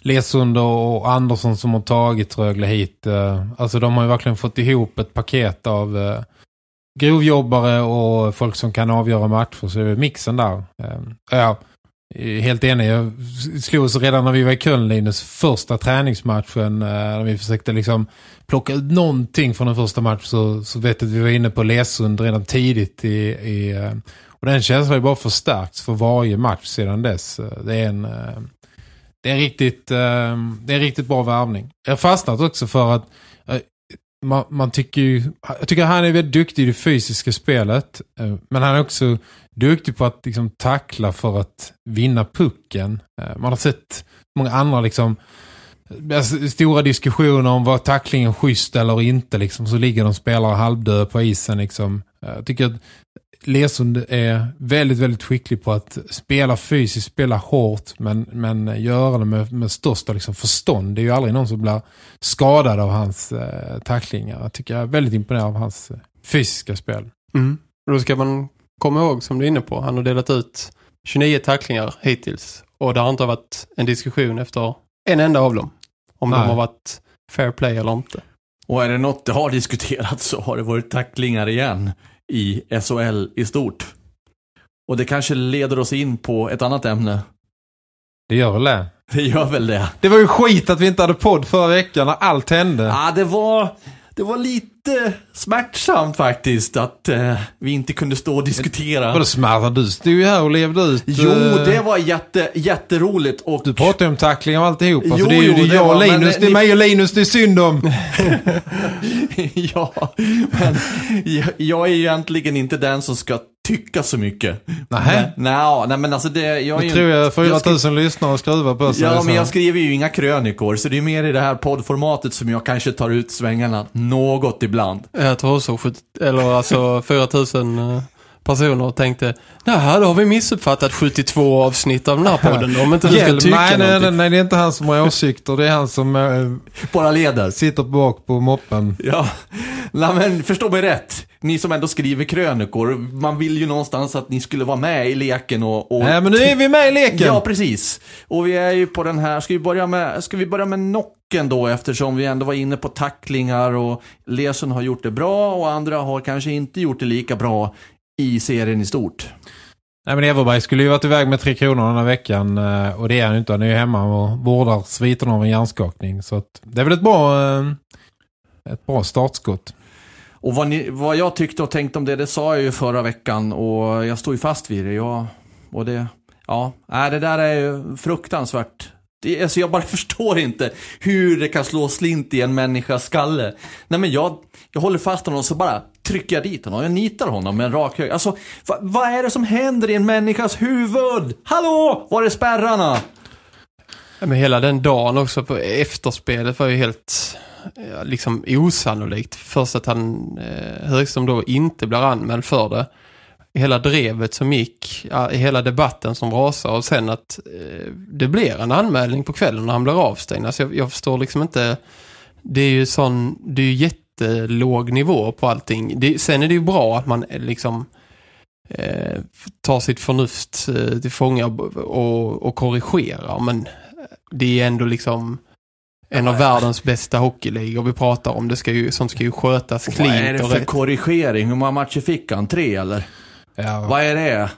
Lesund och Andersson som har tagit Rögle hit. Eh. Alltså de har ju verkligen fått ihop ett paket av eh, grovjobbare och folk som kan avgöra matcher. Så det är mixen där. Ja, Eh, helt enig. Jag slog oss redan när vi var i Köln, Linus, första träningsmatchen. Eh, när vi försökte liksom plocka ut någonting från den första matchen så, så vet jag att vi var inne på Lesund redan tidigt. I, i, eh, och den känslan har ju bara förstärkts för varje match sedan dess. Det är en... Det är en riktigt, det är en riktigt bra värvning. Jag har fastnat också för att man, man tycker ju, jag tycker han är väldigt duktig i det fysiska spelet. Eh, men han är också duktig på att liksom tackla för att vinna pucken. Eh, man har sett många andra liksom eh, stora diskussioner om var tacklingen schysst eller inte. Liksom, så ligger de spelare halvdöda på isen. Liksom. Jag tycker att Lesund är väldigt, väldigt skicklig på att spela fysiskt, spela hårt men, men göra det med, med största liksom, förstånd. Det är ju aldrig någon som blir skadad av hans eh, tacklingar. Jag tycker jag är väldigt imponerad av hans eh, fysiska spel. Mm. Då ska man komma ihåg, som du är inne på, han har delat ut 29 tacklingar hittills. Och det har inte varit en diskussion efter en enda av dem. Om Nej. de har varit fair play eller inte. Och är det något det har diskuterats så har det varit tacklingar igen i SHL i stort. Och det kanske leder oss in på ett annat ämne. Det gör väl det. Det gör väl det. Det var ju skit att vi inte hade podd förra veckan när allt hände. Ja, det var, det var lite smärtsamt faktiskt att eh, vi inte kunde stå och diskutera. Vadå smärta? Du stod ju här och levde ut. Jo, eh, det var jätte, jätteroligt och... Du pratar ju om tacklingar och alltihopa. Jo, för det är ju jo, det jag och men Linus. det- Det är ni- mig och Linus det är synd om. ja, men jag, jag är ju egentligen inte den som ska tycka så mycket. Nej, nej, nej men alltså det... Jag Nu tror jag 4 skri- 000 lyssnare och skruvar på sig. Ja, men jag skriver ju inga krönikor, så det är mer i det här poddformatet som jag kanske tar ut svängarna något ibland. Jag tror så, sjut- eller alltså 4000 personer tänkte Nej, då har vi missuppfattat 72 avsnitt av den här podden om inte du ska tycka nej, nej, nej, nej, det är inte han som har åsikter. Det är han som eh, Bara leder. sitter bak på moppen. Ja, nej men förstå mig rätt. Ni som ändå skriver krönikor, man vill ju någonstans att ni skulle vara med i leken och... och Nej, men nu är vi med i leken. Ja, precis. Och vi är ju på den här, ska vi börja med, ska vi börja med Nocken då eftersom vi ändå var inne på tacklingar och Lesund har gjort det bra och andra har kanske inte gjort det lika bra i serien i stort. Nej, men Everberg skulle ju varit iväg med tre kronor den här veckan. eh, Och det är han ju inte. Han är ju hemma och vårdar sviterna av en hjärnskakning. Så att det är väl ett bra, eh, ett bra startskott. Och vad, ni, vad jag tyckte och tänkte om det, det sa jag ju förra veckan och jag står ju fast vid det. Jag, och det, ja, nej, det där är ju fruktansvärt. Det, alltså jag bara förstår inte hur det kan slå slint i en människas skalle. Nej men jag, jag håller fast honom och så bara trycker jag dit honom. Jag nitar honom med en rak hög. Alltså, va, vad är det som händer i en människas huvud? Hallå, var är spärrarna? Ja, Men hela den dagen också på efterspelet var ju helt ja, liksom osannolikt. Först att han eh, Högström då inte blir anmäld för det. Hela drevet som gick, ja, hela debatten som rasade och sen att eh, det blir en anmälning på kvällen när han blir avstängd. Alltså jag, jag förstår liksom inte, det är ju sån, det är ju jätte jättelåg nivå på allting. Det, sen är det ju bra att man eh, liksom eh, tar sitt förnuft eh, till fånga och, och korrigerar. Men det är ändå liksom en av världens bästa hockeyligor vi pratar om. Det ska ju, som ska ju skötas Vad är det för korrigering? Hur många matcher fick han? Tre eller? Ja. Vad är det?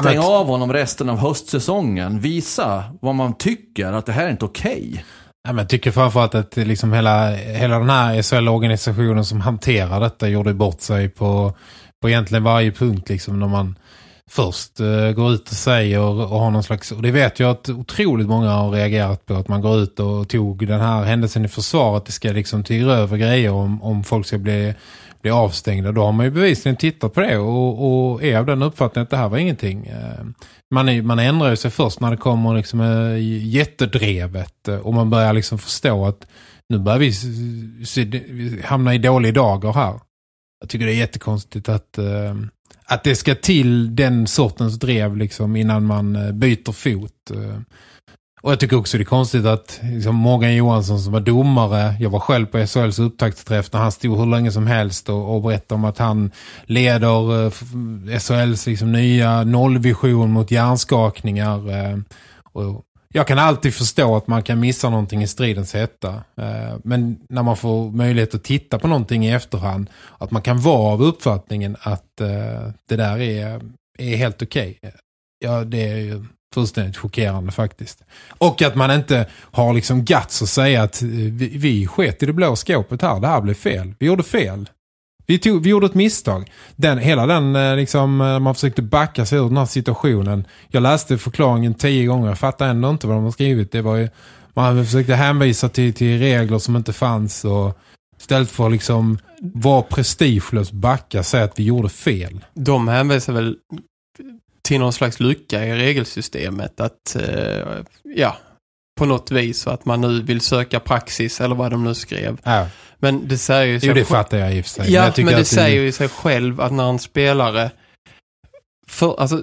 Stäng av honom resten av höstsäsongen. Visa vad man tycker, att det här är inte okej. Ja, men jag tycker framförallt att eh, liksom hela, hela den här SHL-organisationen som hanterar detta gjorde bort sig på, på egentligen varje punkt. Liksom, när man först eh, går ut och säger och, och har någon slags... Och det vet jag att otroligt många har reagerat på. Att man går ut och tog den här händelsen i försvar. Att det ska liksom till över grejer om, om folk ska bli, blir avstängda. Då har man ju bevisligen tittat på det och, och är av den uppfattningen att det här var ingenting. Eh, man, är, man ändrar ju sig först när det kommer liksom eh, jättedrevet eh, och man börjar liksom förstå att nu börjar vi hamna i dålig dagar här. Jag tycker det är jättekonstigt att, att det ska till den sortens drev liksom innan man byter fot. Och jag tycker också det är konstigt att liksom Morgan Johansson som var domare, jag var själv på SHLs upptaktsträff när han stod hur länge som helst och, och berättade om att han leder eh, SHLs liksom nya nollvision mot hjärnskakningar. eh, Och jag kan alltid förstå att man kan missa någonting i stridens hetta. Eh, Men när man får möjlighet att titta på någonting i efterhand, att man kan vara av uppfattningen att eh, det där är, är helt okej. Ja, det är ju fullständigt chockerande faktiskt. Och att man inte har liksom guts att säga att eh, vi, vi sket i det blå skåpet här, det här blev fel. Vi gjorde fel. Vi, tog, vi gjorde ett misstag. Den, hela den, eh, liksom, eh, man försökte backa sig ur den här situationen. Jag läste förklaringen tio gånger, jag fattar ändå inte vad de har skrivit. Det var ju, man försökte hänvisa till, till regler som inte fanns och istället för att liksom vara prestigelös backa säga att vi gjorde fel. De hänvisar väl till någon slags lucka i regelsystemet att eh, ja, på något vis att man nu vill söka praxis eller vad de nu skrev. Ja. Men det säger ju sig Jo, det fattar jag i och för sig. Ja, tycker men det att säger ju sig själv att när en spelare för, alltså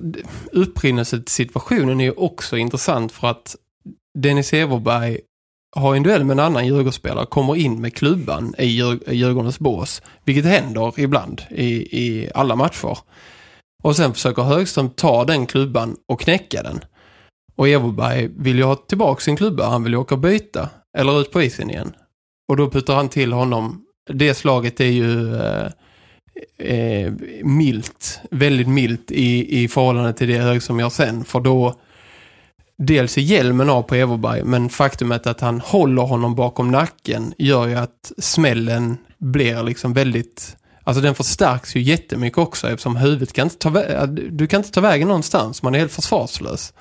upprinnelsesituationen är ju också intressant för att Dennis Everberg har en duell med en annan Djurgårdsspelare, kommer in med klubban i Djurgårdens bås, vilket händer ibland i, i alla matcher. Och sen försöker Högström ta den klubban och knäcka den. Och Everberg vill ju ha tillbaka sin klubba, han vill ju åka och byta, eller ut på isen igen. Och då puttar han till honom. Det slaget är ju eh, eh, milt, väldigt milt i, i förhållande till det Högström gör sen. För då dels är hjälmen av på Everberg, men faktumet att han håller honom bakom nacken gör ju att smällen blir liksom väldigt... Alltså den förstärks ju jättemycket också eftersom huvudet kan inte ta, vägen. Äh, du kan inte ta vägen någonstans. Man är helt försvarslös.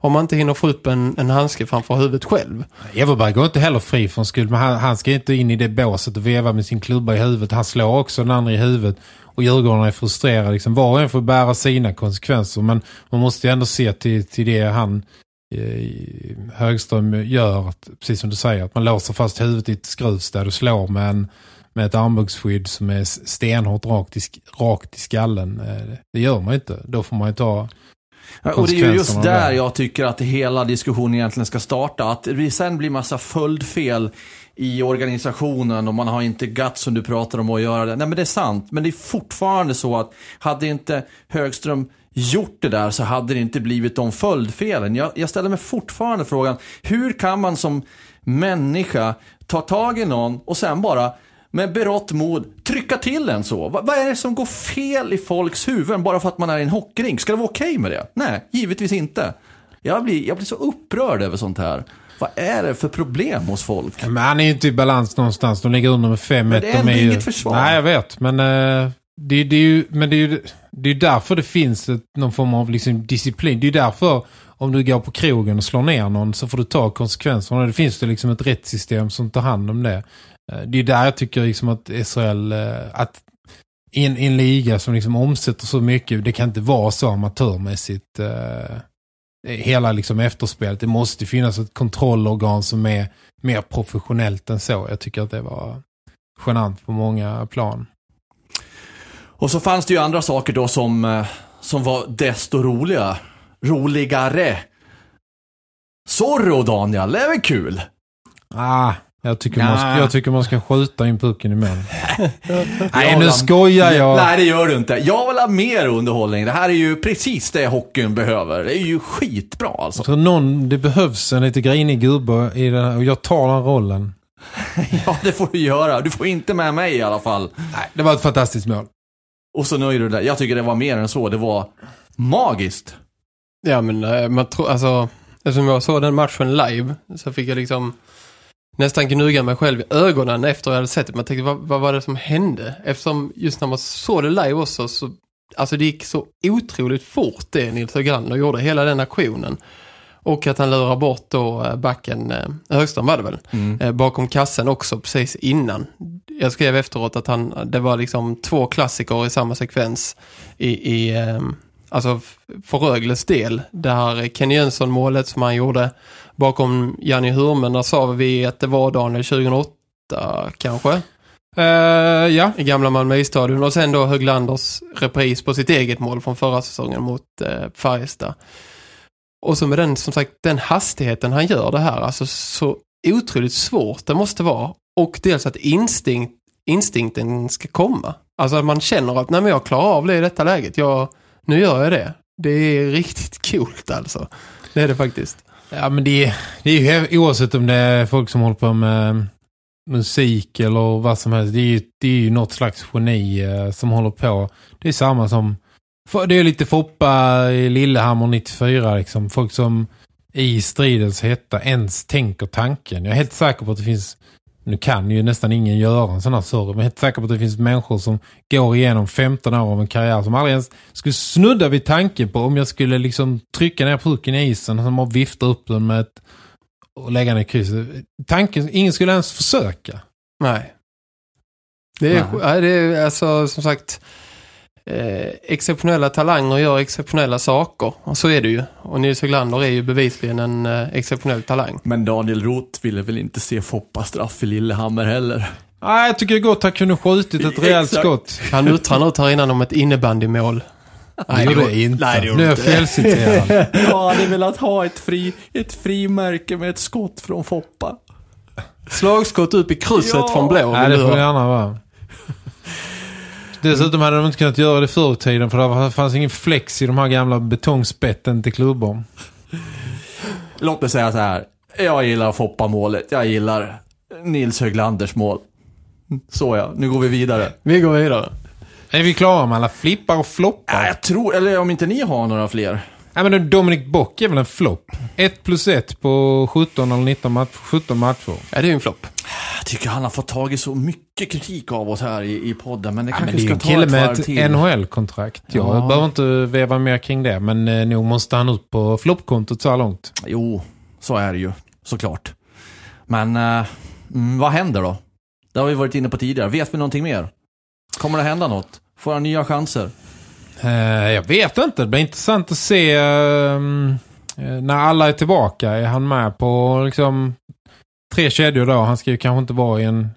Om man inte hinner få upp en, en handske framför huvudet själv. Everberg går inte heller fri från skuld. Men han, han ska inte in i det båset och veva med sin klubba i huvudet. Han slår också den andra i huvudet. Och Djurgården är frustrerad. Liksom, var och en får bära sina konsekvenser. Men man måste ju ändå se till, till det han eh, Högström gör. Att, precis som du säger. Att man låser fast huvudet i ett skruvstäd och slår med, en, med ett armbågsskydd som är stenhårt rakt i, rakt i skallen. Eh, det gör man inte. Då får man ju ta Och det är ju just där jag tycker att hela diskussionen egentligen ska starta. Att det sen blir massa följdfel i organisationen och man har inte guts som du pratar om att göra det. Nej men det är sant, men det är fortfarande så att hade inte Högström gjort det där så hade det inte blivit de följdfelen. Jag, jag ställer mig fortfarande frågan, hur kan man som människa ta tag i någon och sen bara med berått mod trycka till en så? Va, vad är det som går fel i folks huvuden bara för att man är i en hockeyrink? Ska det vara okej med det? Nej, givetvis inte. Jag blir, jag blir så upprörd över sånt här. Vad är det för problem hos folk? Men han är ju inte i balans någonstans. De ligger under med 5-1. Men det är De ju... inget försvar. Nej, jag vet. Men, eh, det, det är ju, men det är ju det är därför det finns ett, någon form av liksom, disciplin. Det är därför om du går på krogen och slår ner någon så får du ta konsekvenserna. Det finns det liksom ett rättssystem som tar hand om det. Eh, det är där jag tycker liksom att SHL, eh, att i en, i en liga som liksom omsätter så mycket, det kan inte vara så amatörmässigt. eh, hela liksom efterspelet. Det måste finnas ett kontrollorgan som är mer professionellt än så. Jag tycker att det var genant på många plan. Och så fanns det ju andra saker då som, eh, som var desto roliga. Roligare. Zorro Daniel, det är väl kul? Ah, jag tycker, man ska, jag tycker man ska skjuta in pucken i mål. Nej, nu skojar jag. Nej, det gör du inte. Jag vill ha mer underhållning. Det här är ju precis det hockeyn behöver. Det är ju skitbra alltså. Jag tror någon, det behövs en lite grinig gubbe i den här, och jag tar den rollen. Ja, det får du göra. Du får inte med mig i alla fall. Nej, det var ett fantastiskt mål. Och så nöjer du dig. Jag tycker det var mer än så. Det var magiskt. Ja, men eh, man tror, alltså, eftersom jag såg den matchen live så fick jag liksom nästan gnugga mig själv i ögonen efter jag hade sett det. Man tänkte, vad, vad var det som hände? Eftersom just när man såg det live också så, alltså det gick så otroligt fort det Nils Höglander gjorde, hela den aktionen. Och att han lurar bort då eh, backen, eh, Högström var det väl, eh, bakom kassen också precis innan. Jag skrev efteråt att han, det var liksom två klassiker i samma sekvens i, i alltså för Rögles del. Det här Ken Jönsson-målet som han gjorde bakom Janni Hurmen, där sa vi att det var Daniel 2008 kanske, Eh, ja, i gamla Malmö-stadion. Och sen då Höglanders repris på sitt eget mål från förra säsongen mot eh, Färjestad. Och så med den, som sagt, den hastigheten han gör det här, alltså så otroligt svårt det måste vara. Och dels att instinkt, instinkten ska komma. Alltså att man känner att, nej men jag klarar av det i detta läget. Jag, nu gör jag det. Det är riktigt coolt alltså. Det är det faktiskt. ja men det, det är ju oavsett om det är folk som håller på med eh, musik eller vad som helst. Det är ju, det är ju något slags geni eh, som håller på. Det är samma som det är lite Foppa i Lillehammer 94 liksom. Folk som i stridens hetta ens tänker tanken. Jag är helt säker på att det finns, nu kan ju nästan ingen göra en sån här sorg, men jag är helt säker på att det finns människor som går igenom 15 år av en karriär som aldrig ens skulle snudda vid tanken på om jag skulle liksom trycka ner pucken i isen och bara vifta upp den med ett och lägga ner krysset. Tanken, ingen skulle ens försöka. Nej. Det är, nej. det är alltså som sagt eh, exceptionella talanger gör exceptionella saker. Och så är det ju. Och Nils Höglander är ju bevisligen en eh, exceptionell talang. Men Daniel Roth ville väl inte se Foppa straff i Lillehammer heller? Nej, jag tycker det gott att han kunde skjutit ett rejält skott. Han uttrar ut här innan om ett innebandymål. Nej, det gjorde inte. Nej, det nu är jag felciterad. jag hade velat ha ett, fri, ett frimärke med ett skott från Foppa. Slagskott upp i krysset ja. från blå. Nej, det får gärna vara. Dessutom hade de inte kunnat göra det förr i tiden för det fanns ingen flex i de här gamla betongspetten till klubbor. Låt mig säga så här. Jag gillar Foppa-målet. Jag gillar Nils Höglanders mål. Så ja, nu går vi vidare. Vi går vidare. Är vi klara med alla flippar och floppar? Ja, jag tror, eller om inte ni har några fler. Ja, men Dominic Bock är väl en flopp. 1 plus 1 på 17 eller 19 match, 17 matcher. Ja, det är ju en flopp. Jag tycker han har fått tag i så mycket kritik av oss här i, i podden. Men det ja, kanske men det ska ta ett med ett NHL-kontrakt. Jag ja. behöver inte veva mer kring det. Men eh, nog måste han ut på floppkontot så här långt. Jo, så är det ju. Såklart. Men eh, mm, vad händer då? Det har vi varit inne på tidigare. Vet vi någonting mer? Kommer det hända något? Får han nya chanser? Uh, jag vet inte. Det blir intressant att se uh, när alla är tillbaka. Är han med på liksom tre kedjor då? Han ska ju kanske inte vara i en,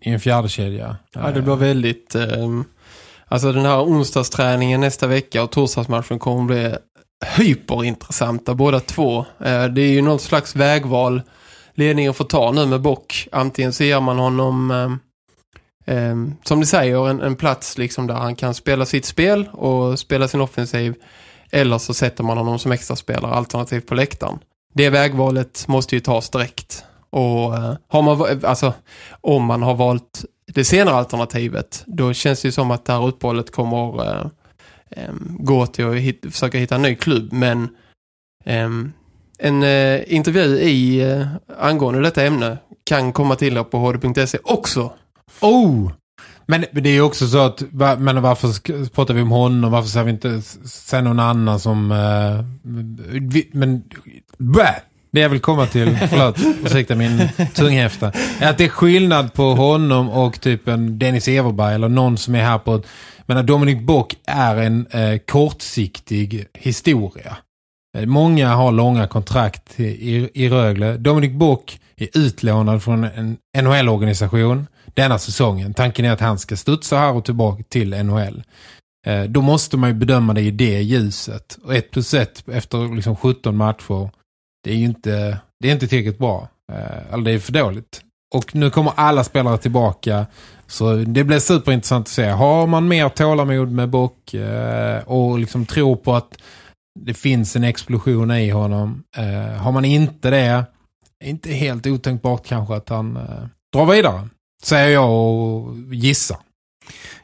i en fjärde kedja. Ja, det blir väldigt... Um, alltså den här onsdagsträningen nästa vecka och torsdagsmatchen kommer bli hyperintressanta båda två. Uh, det är ju något slags vägval ledningen får ta nu med Bock. Antingen ser man honom eh, som du säger, en, en plats liksom där han kan spela sitt spel och spela sin offensiv. Eller så sätter man honom som extra spelare alternativt på läktaren. Det vägvalet måste ju tas direkt. Och eh, har man, alltså, om man har valt det senare alternativet, då känns det ju som att det här utbollet kommer eh, gå till att hit, försöka hitta en ny klubb. Men ehm, en eh, intervju i eh, angående detta ämne kan komma till er på hd.se också. Oh! Men det är ju också så att, men varför pratar vi om honom? Varför säger vi inte sen någon annan som... Uh, vi, men... Bäh! Det jag vill komma till, förlåt, ursäkta min tunghäfta. Är att det är skillnad på honom och typ en Dennis Everberg eller någon som är här på... Men Dominic Bock är en eh, kortsiktig historia. Eh, många har långa kontrakt i, i Rögle. Dominic Bock är utlånad från en NHL-organisation denna säsongen. Tanken är att han ska studsa här och tillbaka till NHL. Eh, då måste man ju bedöma det i det ljuset. Och ett plus ett efter liksom 17 matcher, det är ju inte, det är inte tillräckligt bra. Eh, eller det är för dåligt. Och nu kommer alla spelare tillbaka. Så det blir superintressant att se. Har man mer tålamod med Bock eh, och liksom tror på att det finns en explosion i honom. Eh, har man inte det, inte helt otänkbart kanske att han drar vidare. Säger jag och gissar.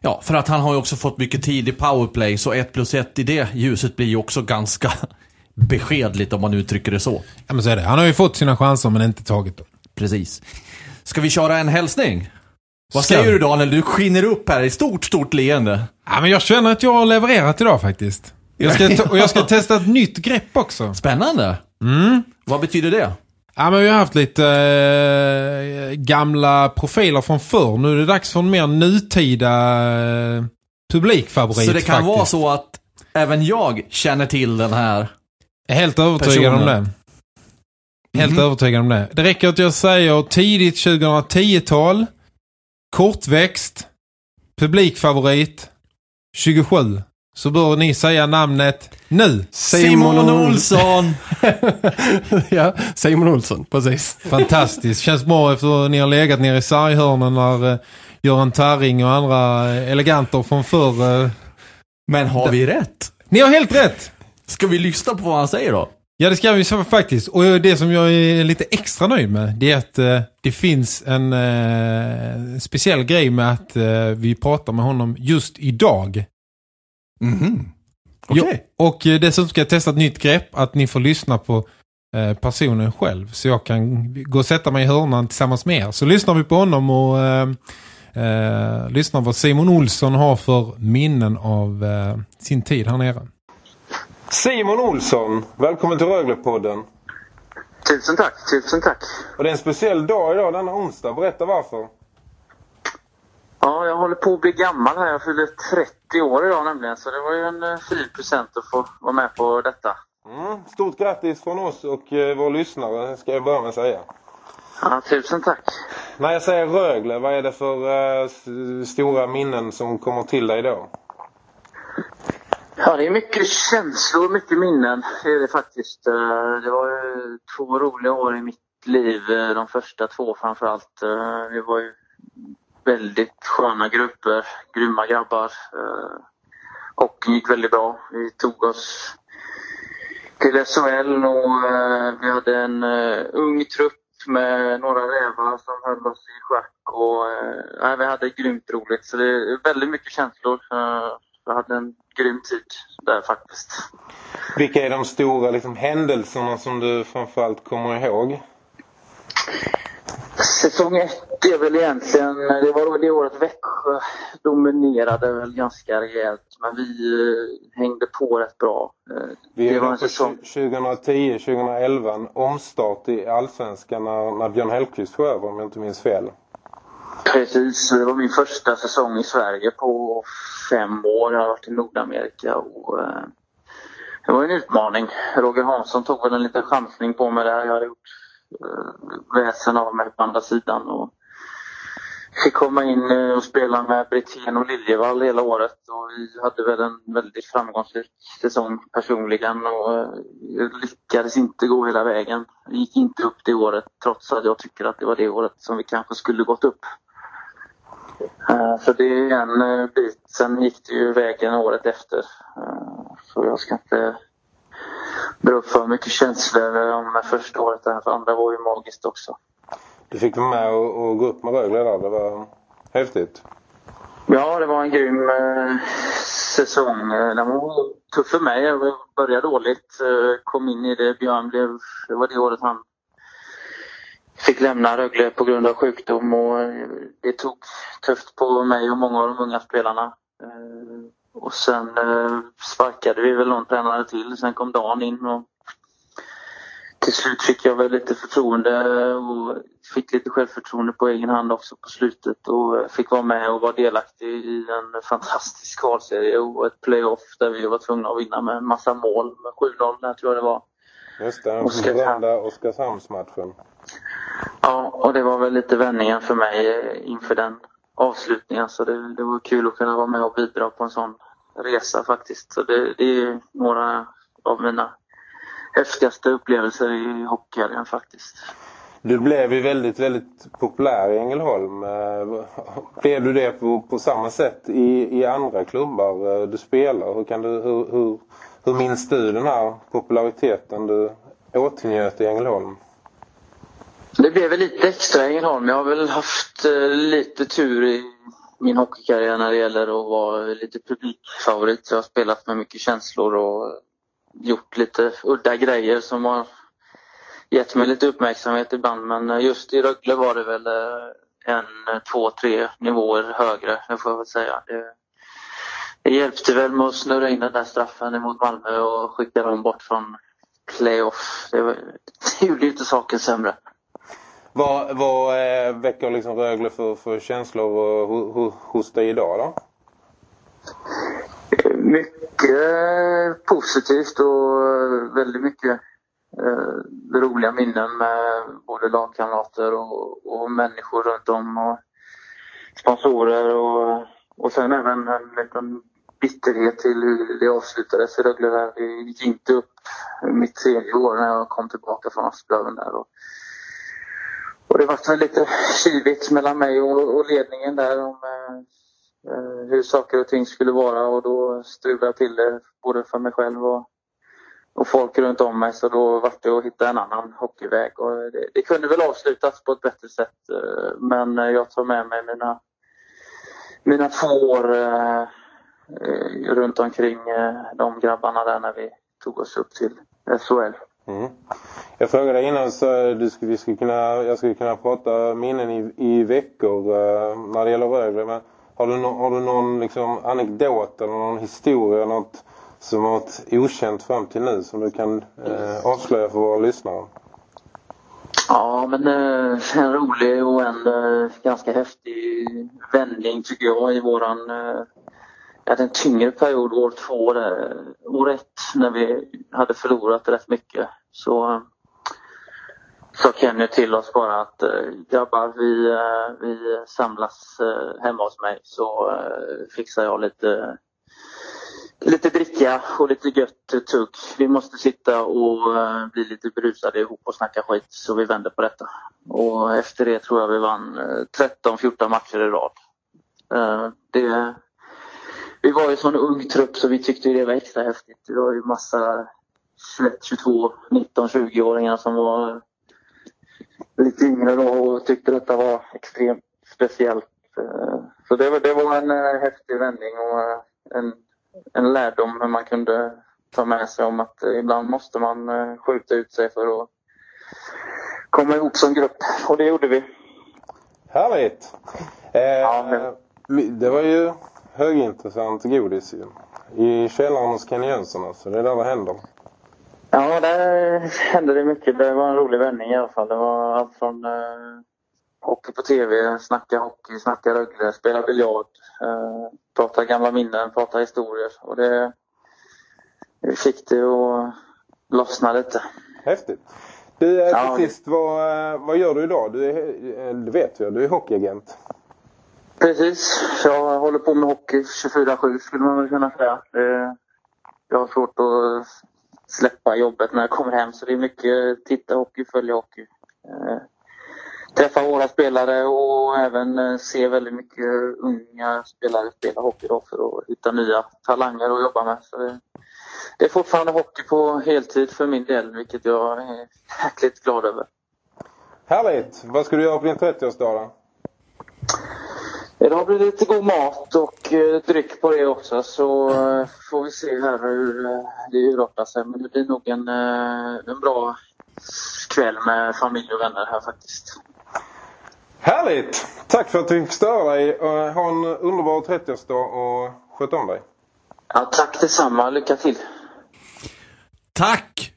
Ja, för att han har ju också fått mycket tid i powerplay, så ett plus ett i det ljuset blir ju också ganska beskedligt om man uttrycker det så. Ja, men så är det. Han har ju fått sina chanser men inte tagit dem. Precis. Ska vi köra en hälsning? Vad Ska... säger du Daniel? Du skiner upp här i stort, stort leende. Ja, men jag känner att jag har levererat idag faktiskt. Jag ska och jag ska testa ett nytt grepp också. Spännande. Mm. Vad betyder det? Ja, men vi har haft lite äh, gamla profiler från förr. Nu är det dags för en mer nutida äh, publikfavorit. Så det kan faktiskt. vara så att även jag känner till den här Jag är helt övertygad personen. om det. Helt mm -hmm. övertygad om det. Det räcker att jag säger tidigt 2010-tal. Kortväxt. Publikfavorit. 27 så bör ni säga namnet nu. Simon, Simon Olsson! ja, Simon Olsson, precis. Fantastiskt. Känns bra efter att ni har legat nere i sarghörnen när uh, Göran Tarring och andra eleganter från förr. Uh, Men har vi rätt? Ni har helt rätt! Ska vi lyssna på vad han säger då? Ja, det ska vi faktiskt. Och det som jag är lite extra nöjd med, det är att uh, det finns en uh, speciell grej med att uh, vi pratar med honom just idag. Mm -hmm. Okej. Ja, och eh, dessutom ska jag testa ett nytt grepp. Att ni får lyssna på eh, personen själv. Så jag kan gå och sätta mig i hörnan tillsammans med er. Så lyssnar vi på honom och eh, eh, lyssnar vad Simon Olsson har för minnen av eh, sin tid här nere. Simon Olsson, välkommen till Röglepodden. Tusen tack, tusen tack. Och det är en speciell dag idag, denna onsdag. Berätta varför. Ja, jag håller på att bli gammal här. Jag fyller 30 år idag nämligen. Så det var ju en eh, fin present att få vara med på detta. Mm, stort grattis från oss och eh, våra lyssnare, ska jag börja med att säga. Ja, tusen tack. När jag säger Rögle, vad är det för eh, stora minnen som kommer till dig då? Ja, det är mycket känslor och mycket minnen. Det är det faktiskt. Eh, det var ju två roliga år i mitt liv. Eh, de första två framför allt. Det eh, var ju väldigt sköna grupper. Grymma grabbar. Hockeyn gick väldigt bra. Vi tog oss till SHL och vi hade en ung trupp med några rävar som höll oss i schack. Och, nej, vi hade grymt roligt. Så det är väldigt mycket känslor. Jag hade en grym tid där faktiskt. Vilka är de stora liksom, händelserna som du framförallt kommer ihåg? Säsong ett är väl egentligen, det var det året Växjö dominerade väl ganska rejält. Men vi eh, hängde på rätt bra. Eh, Vi det var en säsong. 2010-2011, en omstart i Allsvenskan när, när Björn Hellkvist tog över om jag inte minns fel. Precis, det var min första säsong i Sverige på fem år. Jag har varit i Nordamerika och eh, det var en utmaning. Roger Hansson tog väl en liten chansning på mig där. Jag hade gjort eh, väsen av mig på andra sidan och fick komma in eh, och spela med Brithén och Liljevall hela året och vi hade väl en väldigt framgångsrik säsong personligen och eh, lyckades inte gå hela vägen. Vi gick inte upp det året trots att jag tycker att det var det året som vi kanske skulle gått upp. Eh, så det är en bit. Sen gick det ju vägen året efter. Så jag ska inte dra upp för mycket känslor om första året. där, För andra var ju magiskt också. Du fick vara med och, och gå upp med Rögle där. Det var häftigt. Ja, det var en grym eh, säsong. Eh, den var tuff för mig. Jag började dåligt. eh, Kom in i det. Björn blev... Det var det året han fick lämna Rögle på grund av sjukdom och eh, det tog tufft på mig och många av de unga spelarna. Eh, Och sen eh, sparkade vi väl någon tränare till. Sen kom Dan in och till slut fick jag väl lite förtroende och fick lite självförtroende på egen hand också på slutet och fick vara med och vara delaktig i en fantastisk kvalserie och ett playoff där vi var tvungna att vinna med en massa mål. Med 7-0 där tror jag det var. Just det, den Oskarshamn. berömda Oskarshamnsmatchen. Ja, och det var väl lite vändningen för mig eh, inför den avslutningen. Så det, det var kul att kunna vara med och bidra på en sån resa faktiskt. Så det, det är några av mina häftigaste upplevelser i hockeykarriären faktiskt. Du blev ju väldigt, väldigt populär i Ängelholm. Eh, Blev du det på, på samma sätt i, i andra klubbar eh, du spelar? Hur, kan du, hur, hur, hur minns du den här populariteten du åtnjöt i Ängelholm? Det blev väl lite extra i Ängelholm. Jag har väl haft eh, lite tur i min hockeykarriär när det gäller att vara lite publikfavorit. Jag har spelat med mycket känslor och gjort lite udda grejer som har gett mig lite uppmärksamhet ibland. Men just i Rögle var det väl eh, en, två, tre nivåer högre, det får jag väl säga. Det, det hjälpte väl med att snurra in den där straffen emot Malmö och skicka dem bort från playoff. Det, var, det gjorde ju inte saken sämre. Vad, vad eh, väcker liksom Rögle för, för känslor hos dig idag då? Mycket positivt och eh, väldigt mycket eh, roliga minnen med både lagkamrater och, och människor runt om och sponsorer och, och sen även en liten bitterhet till hur det avslutades i Rögle där. Vi gick inte upp mitt tredje år när jag kom tillbaka från Asplöven där. Och, och det var lite kivigt mellan mig och, och ledningen där om eh, Eh, hur saker och ting skulle vara och då strulade jag till det både för mig själv och, och folk runt om mig så då var det att hitta en annan hockeyväg och det, det kunde väl avslutas på ett bättre sätt eh, men jag tar med mig mina, mina två år eh, eh runt omkring de grabbarna där när vi tog oss upp till SHL. Mm. Jag frågade innan så du skulle, vi skulle kunna, jag skulle kunna prata minnen i, i veckor eh, när det gäller Rögle. Men har du, no, har du någon liksom, anekdot eller någon historia något som varit okänt fram till nu som du kan eh, avslöja för våra lyssnare? Ja, men eh, en rolig och en eh, ganska häftig vändning tycker jag i våran... Eh, hade en tyngre period år två, där, år ett, när vi hade förlorat rätt mycket. Så eh, sa Kenny till oss bara att eh, grabbar, vi, eh, vi samlas eh, hemma hos mig så fixar jag lite lite dricka och lite gött tugg. Vi måste sitta och bli lite brusade ihop och snacka skit så vi vänder på detta. Och efter det tror jag vi vann 13-14 matcher i rad. Det, vi var ju sån ung trupp så vi tyckte det var extra häftigt. Det var ju massa 21, 22, 19, 20-åringar som var lite yngre då och tyckte detta var extremt speciellt. Så det var, det var en häftig vändning och en en lärdom man kunde ta med sig om att ibland måste man eh, skjuta ut sig för att komma ihop som grupp. Och det gjorde vi. Härligt! Eh, ja, Det var ju högintressant godis ju. I källaren hos Kenny Jönsson alltså. Det är där det händer. Ja, där hände det mycket. Det var en rolig vändning i alla fall. Det var allt från eh, hockey på tv, snacka hockey, snacka Rögle, spela biljard, eh, prata gamla minnen, prata historier. Och det, fick det att lossna lite. Häftigt. Du, eh, till ja, sist, vad, eh, vad gör du idag? Du, är, eh, du vet ju, du är hockeyagent. Precis. Jag håller på med hockey 24-7 skulle man väl kunna säga. Jag har svårt att släppa jobbet när jag kommer hem så det är mycket titta hockey, följa hockey eh, träffa våra spelare och även eh, se väldigt mycket unga spelare spela hockey då för att hitta nya talanger att jobba med. Så det, det är fortfarande hockey på heltid för min del, vilket jag är jäkligt glad över. Härligt! Vad ska du göra på din 30-årsdag då? Idag blir det lite god mat och eh, dryck på det också så eh, får vi se här hur eh, det urartar sig. Men det blir nog en, eh, en bra kväll med familj och vänner här faktiskt. Härligt! Tack för att du fick störa dig. Ha en underbar 30-årsdag och sköt om dig. Ja, tack detsamma. Lycka till. Tack!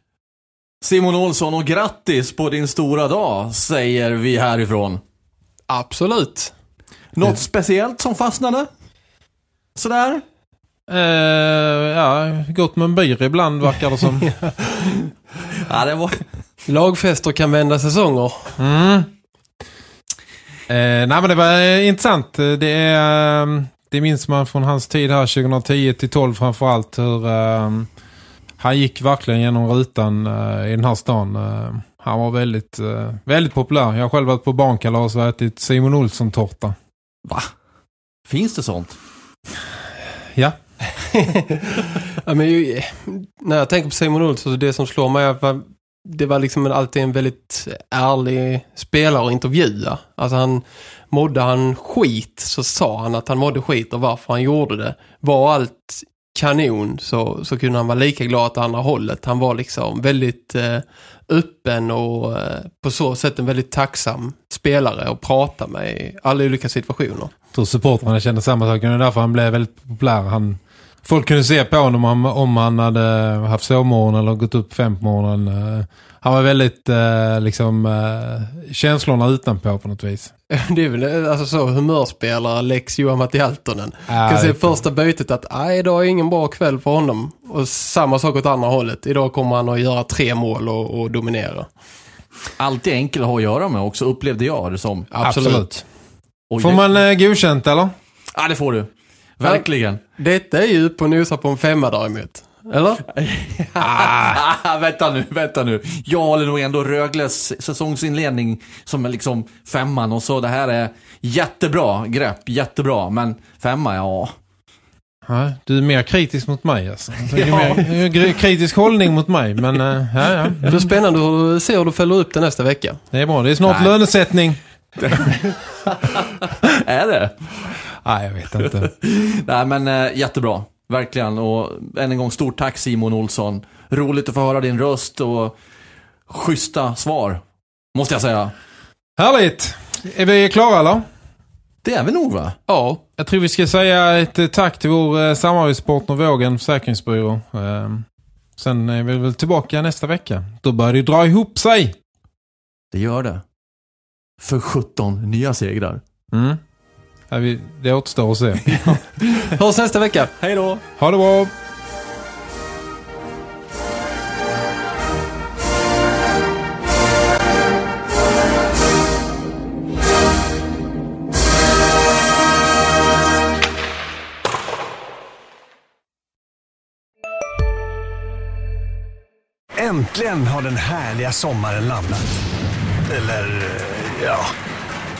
Simon Olsson och grattis på din stora dag, säger vi härifrån. Absolut. Något speciellt som fastnade? Sådär? Uh, ja, gått med en byr ibland verkar det som. ja, det var... Lagfester kan vända säsonger. Mm. Eh, nej men det var eh, intressant. Det, är, eh, det minns man från hans tid här 2010 till 12 framförallt hur eh, han gick verkligen genom rutan eh, i den här stan. Eh, han var väldigt, väldigt populär. Jag har själv varit på barnkalas och ätit Simon Olsson-torta. Va? Finns det sånt? Ja. ja men ju, när jag tänker på Simon Olsson, det som slår mig är att det var liksom alltid en väldigt ärlig spelare att intervjua. Alltså han mådde han skit så sa han att han mådde skit och varför han gjorde det. Var allt kanon så, så kunde han vara lika glad åt andra hållet. Han var liksom väldigt eh, öppen och eh, på så sätt en väldigt tacksam spelare att prata med i alla olika situationer. Jag tror supportrarna kände samma sak. Det är därför han blev väldigt populär. Han folk kunde se på honom om, om han hade haft sovmorgon eller gått upp fem på morgonen. Eh, han var väldigt eh, liksom eh, känslorna utanpå på något vis. Det är väl alltså så humörspelare Lex Johan Matti Altonen. Äh, kan se första bytet att nej, idag är ingen bra kväll för honom. Och samma sak åt andra hållet. Idag kommer han att göra tre mål och, och dominera. Alltid enkel att ha att göra med också, upplevde jag det som. Absolut. Absolut. Får man eh, godkänt eller? Ja, det får du. Verkligen. Detta är ju på nosa på en femma däremot. Eller? ah, vänta nu, vänta nu. Jag håller nog ändå Rögles säsongsinledning som är liksom femman och så det här är jättebra grepp, jättebra. Men femma, ja. Ja, du är mer kritisk mot mig alltså. ja. mer, kritisk hållning mot mig, men uh, ja, ja. Det är spännande att se hur du fäller upp det nästa vecka. Det är bra, det är snart Nej. lönesättning. är det? Nej, jag vet inte. Nej, men äh, jättebra. Verkligen. Och än en gång, stort tack Simon Olsson. Roligt att få höra din röst och schyssta svar. Måste jag säga. Härligt! Är vi klara eller? Det är vi nog va? Ja. Jag tror vi ska säga ett eh, tack till vår eh, samarbetspartner Vågen Försäkringsbyrå. Eh, sen är vi väl tillbaka nästa vecka. Då börjar det dra ihop sig. Det gör det. För 17 nya segrar. Mm. Ja, det återstår att se. Hörs nästa vecka. Hej då! Ha det bra! Äntligen har den härliga sommaren landat. Eller, eh, ja.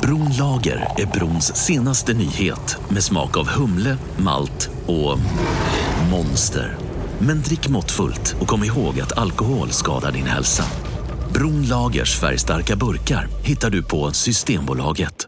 Bronlager är brons senaste nyhet med smak av humle, malt och monster. Men drick måttfullt och kom ihåg att alkohol skadar din hälsa. Bronlagers färgstarka burkar hittar du på Systembolaget.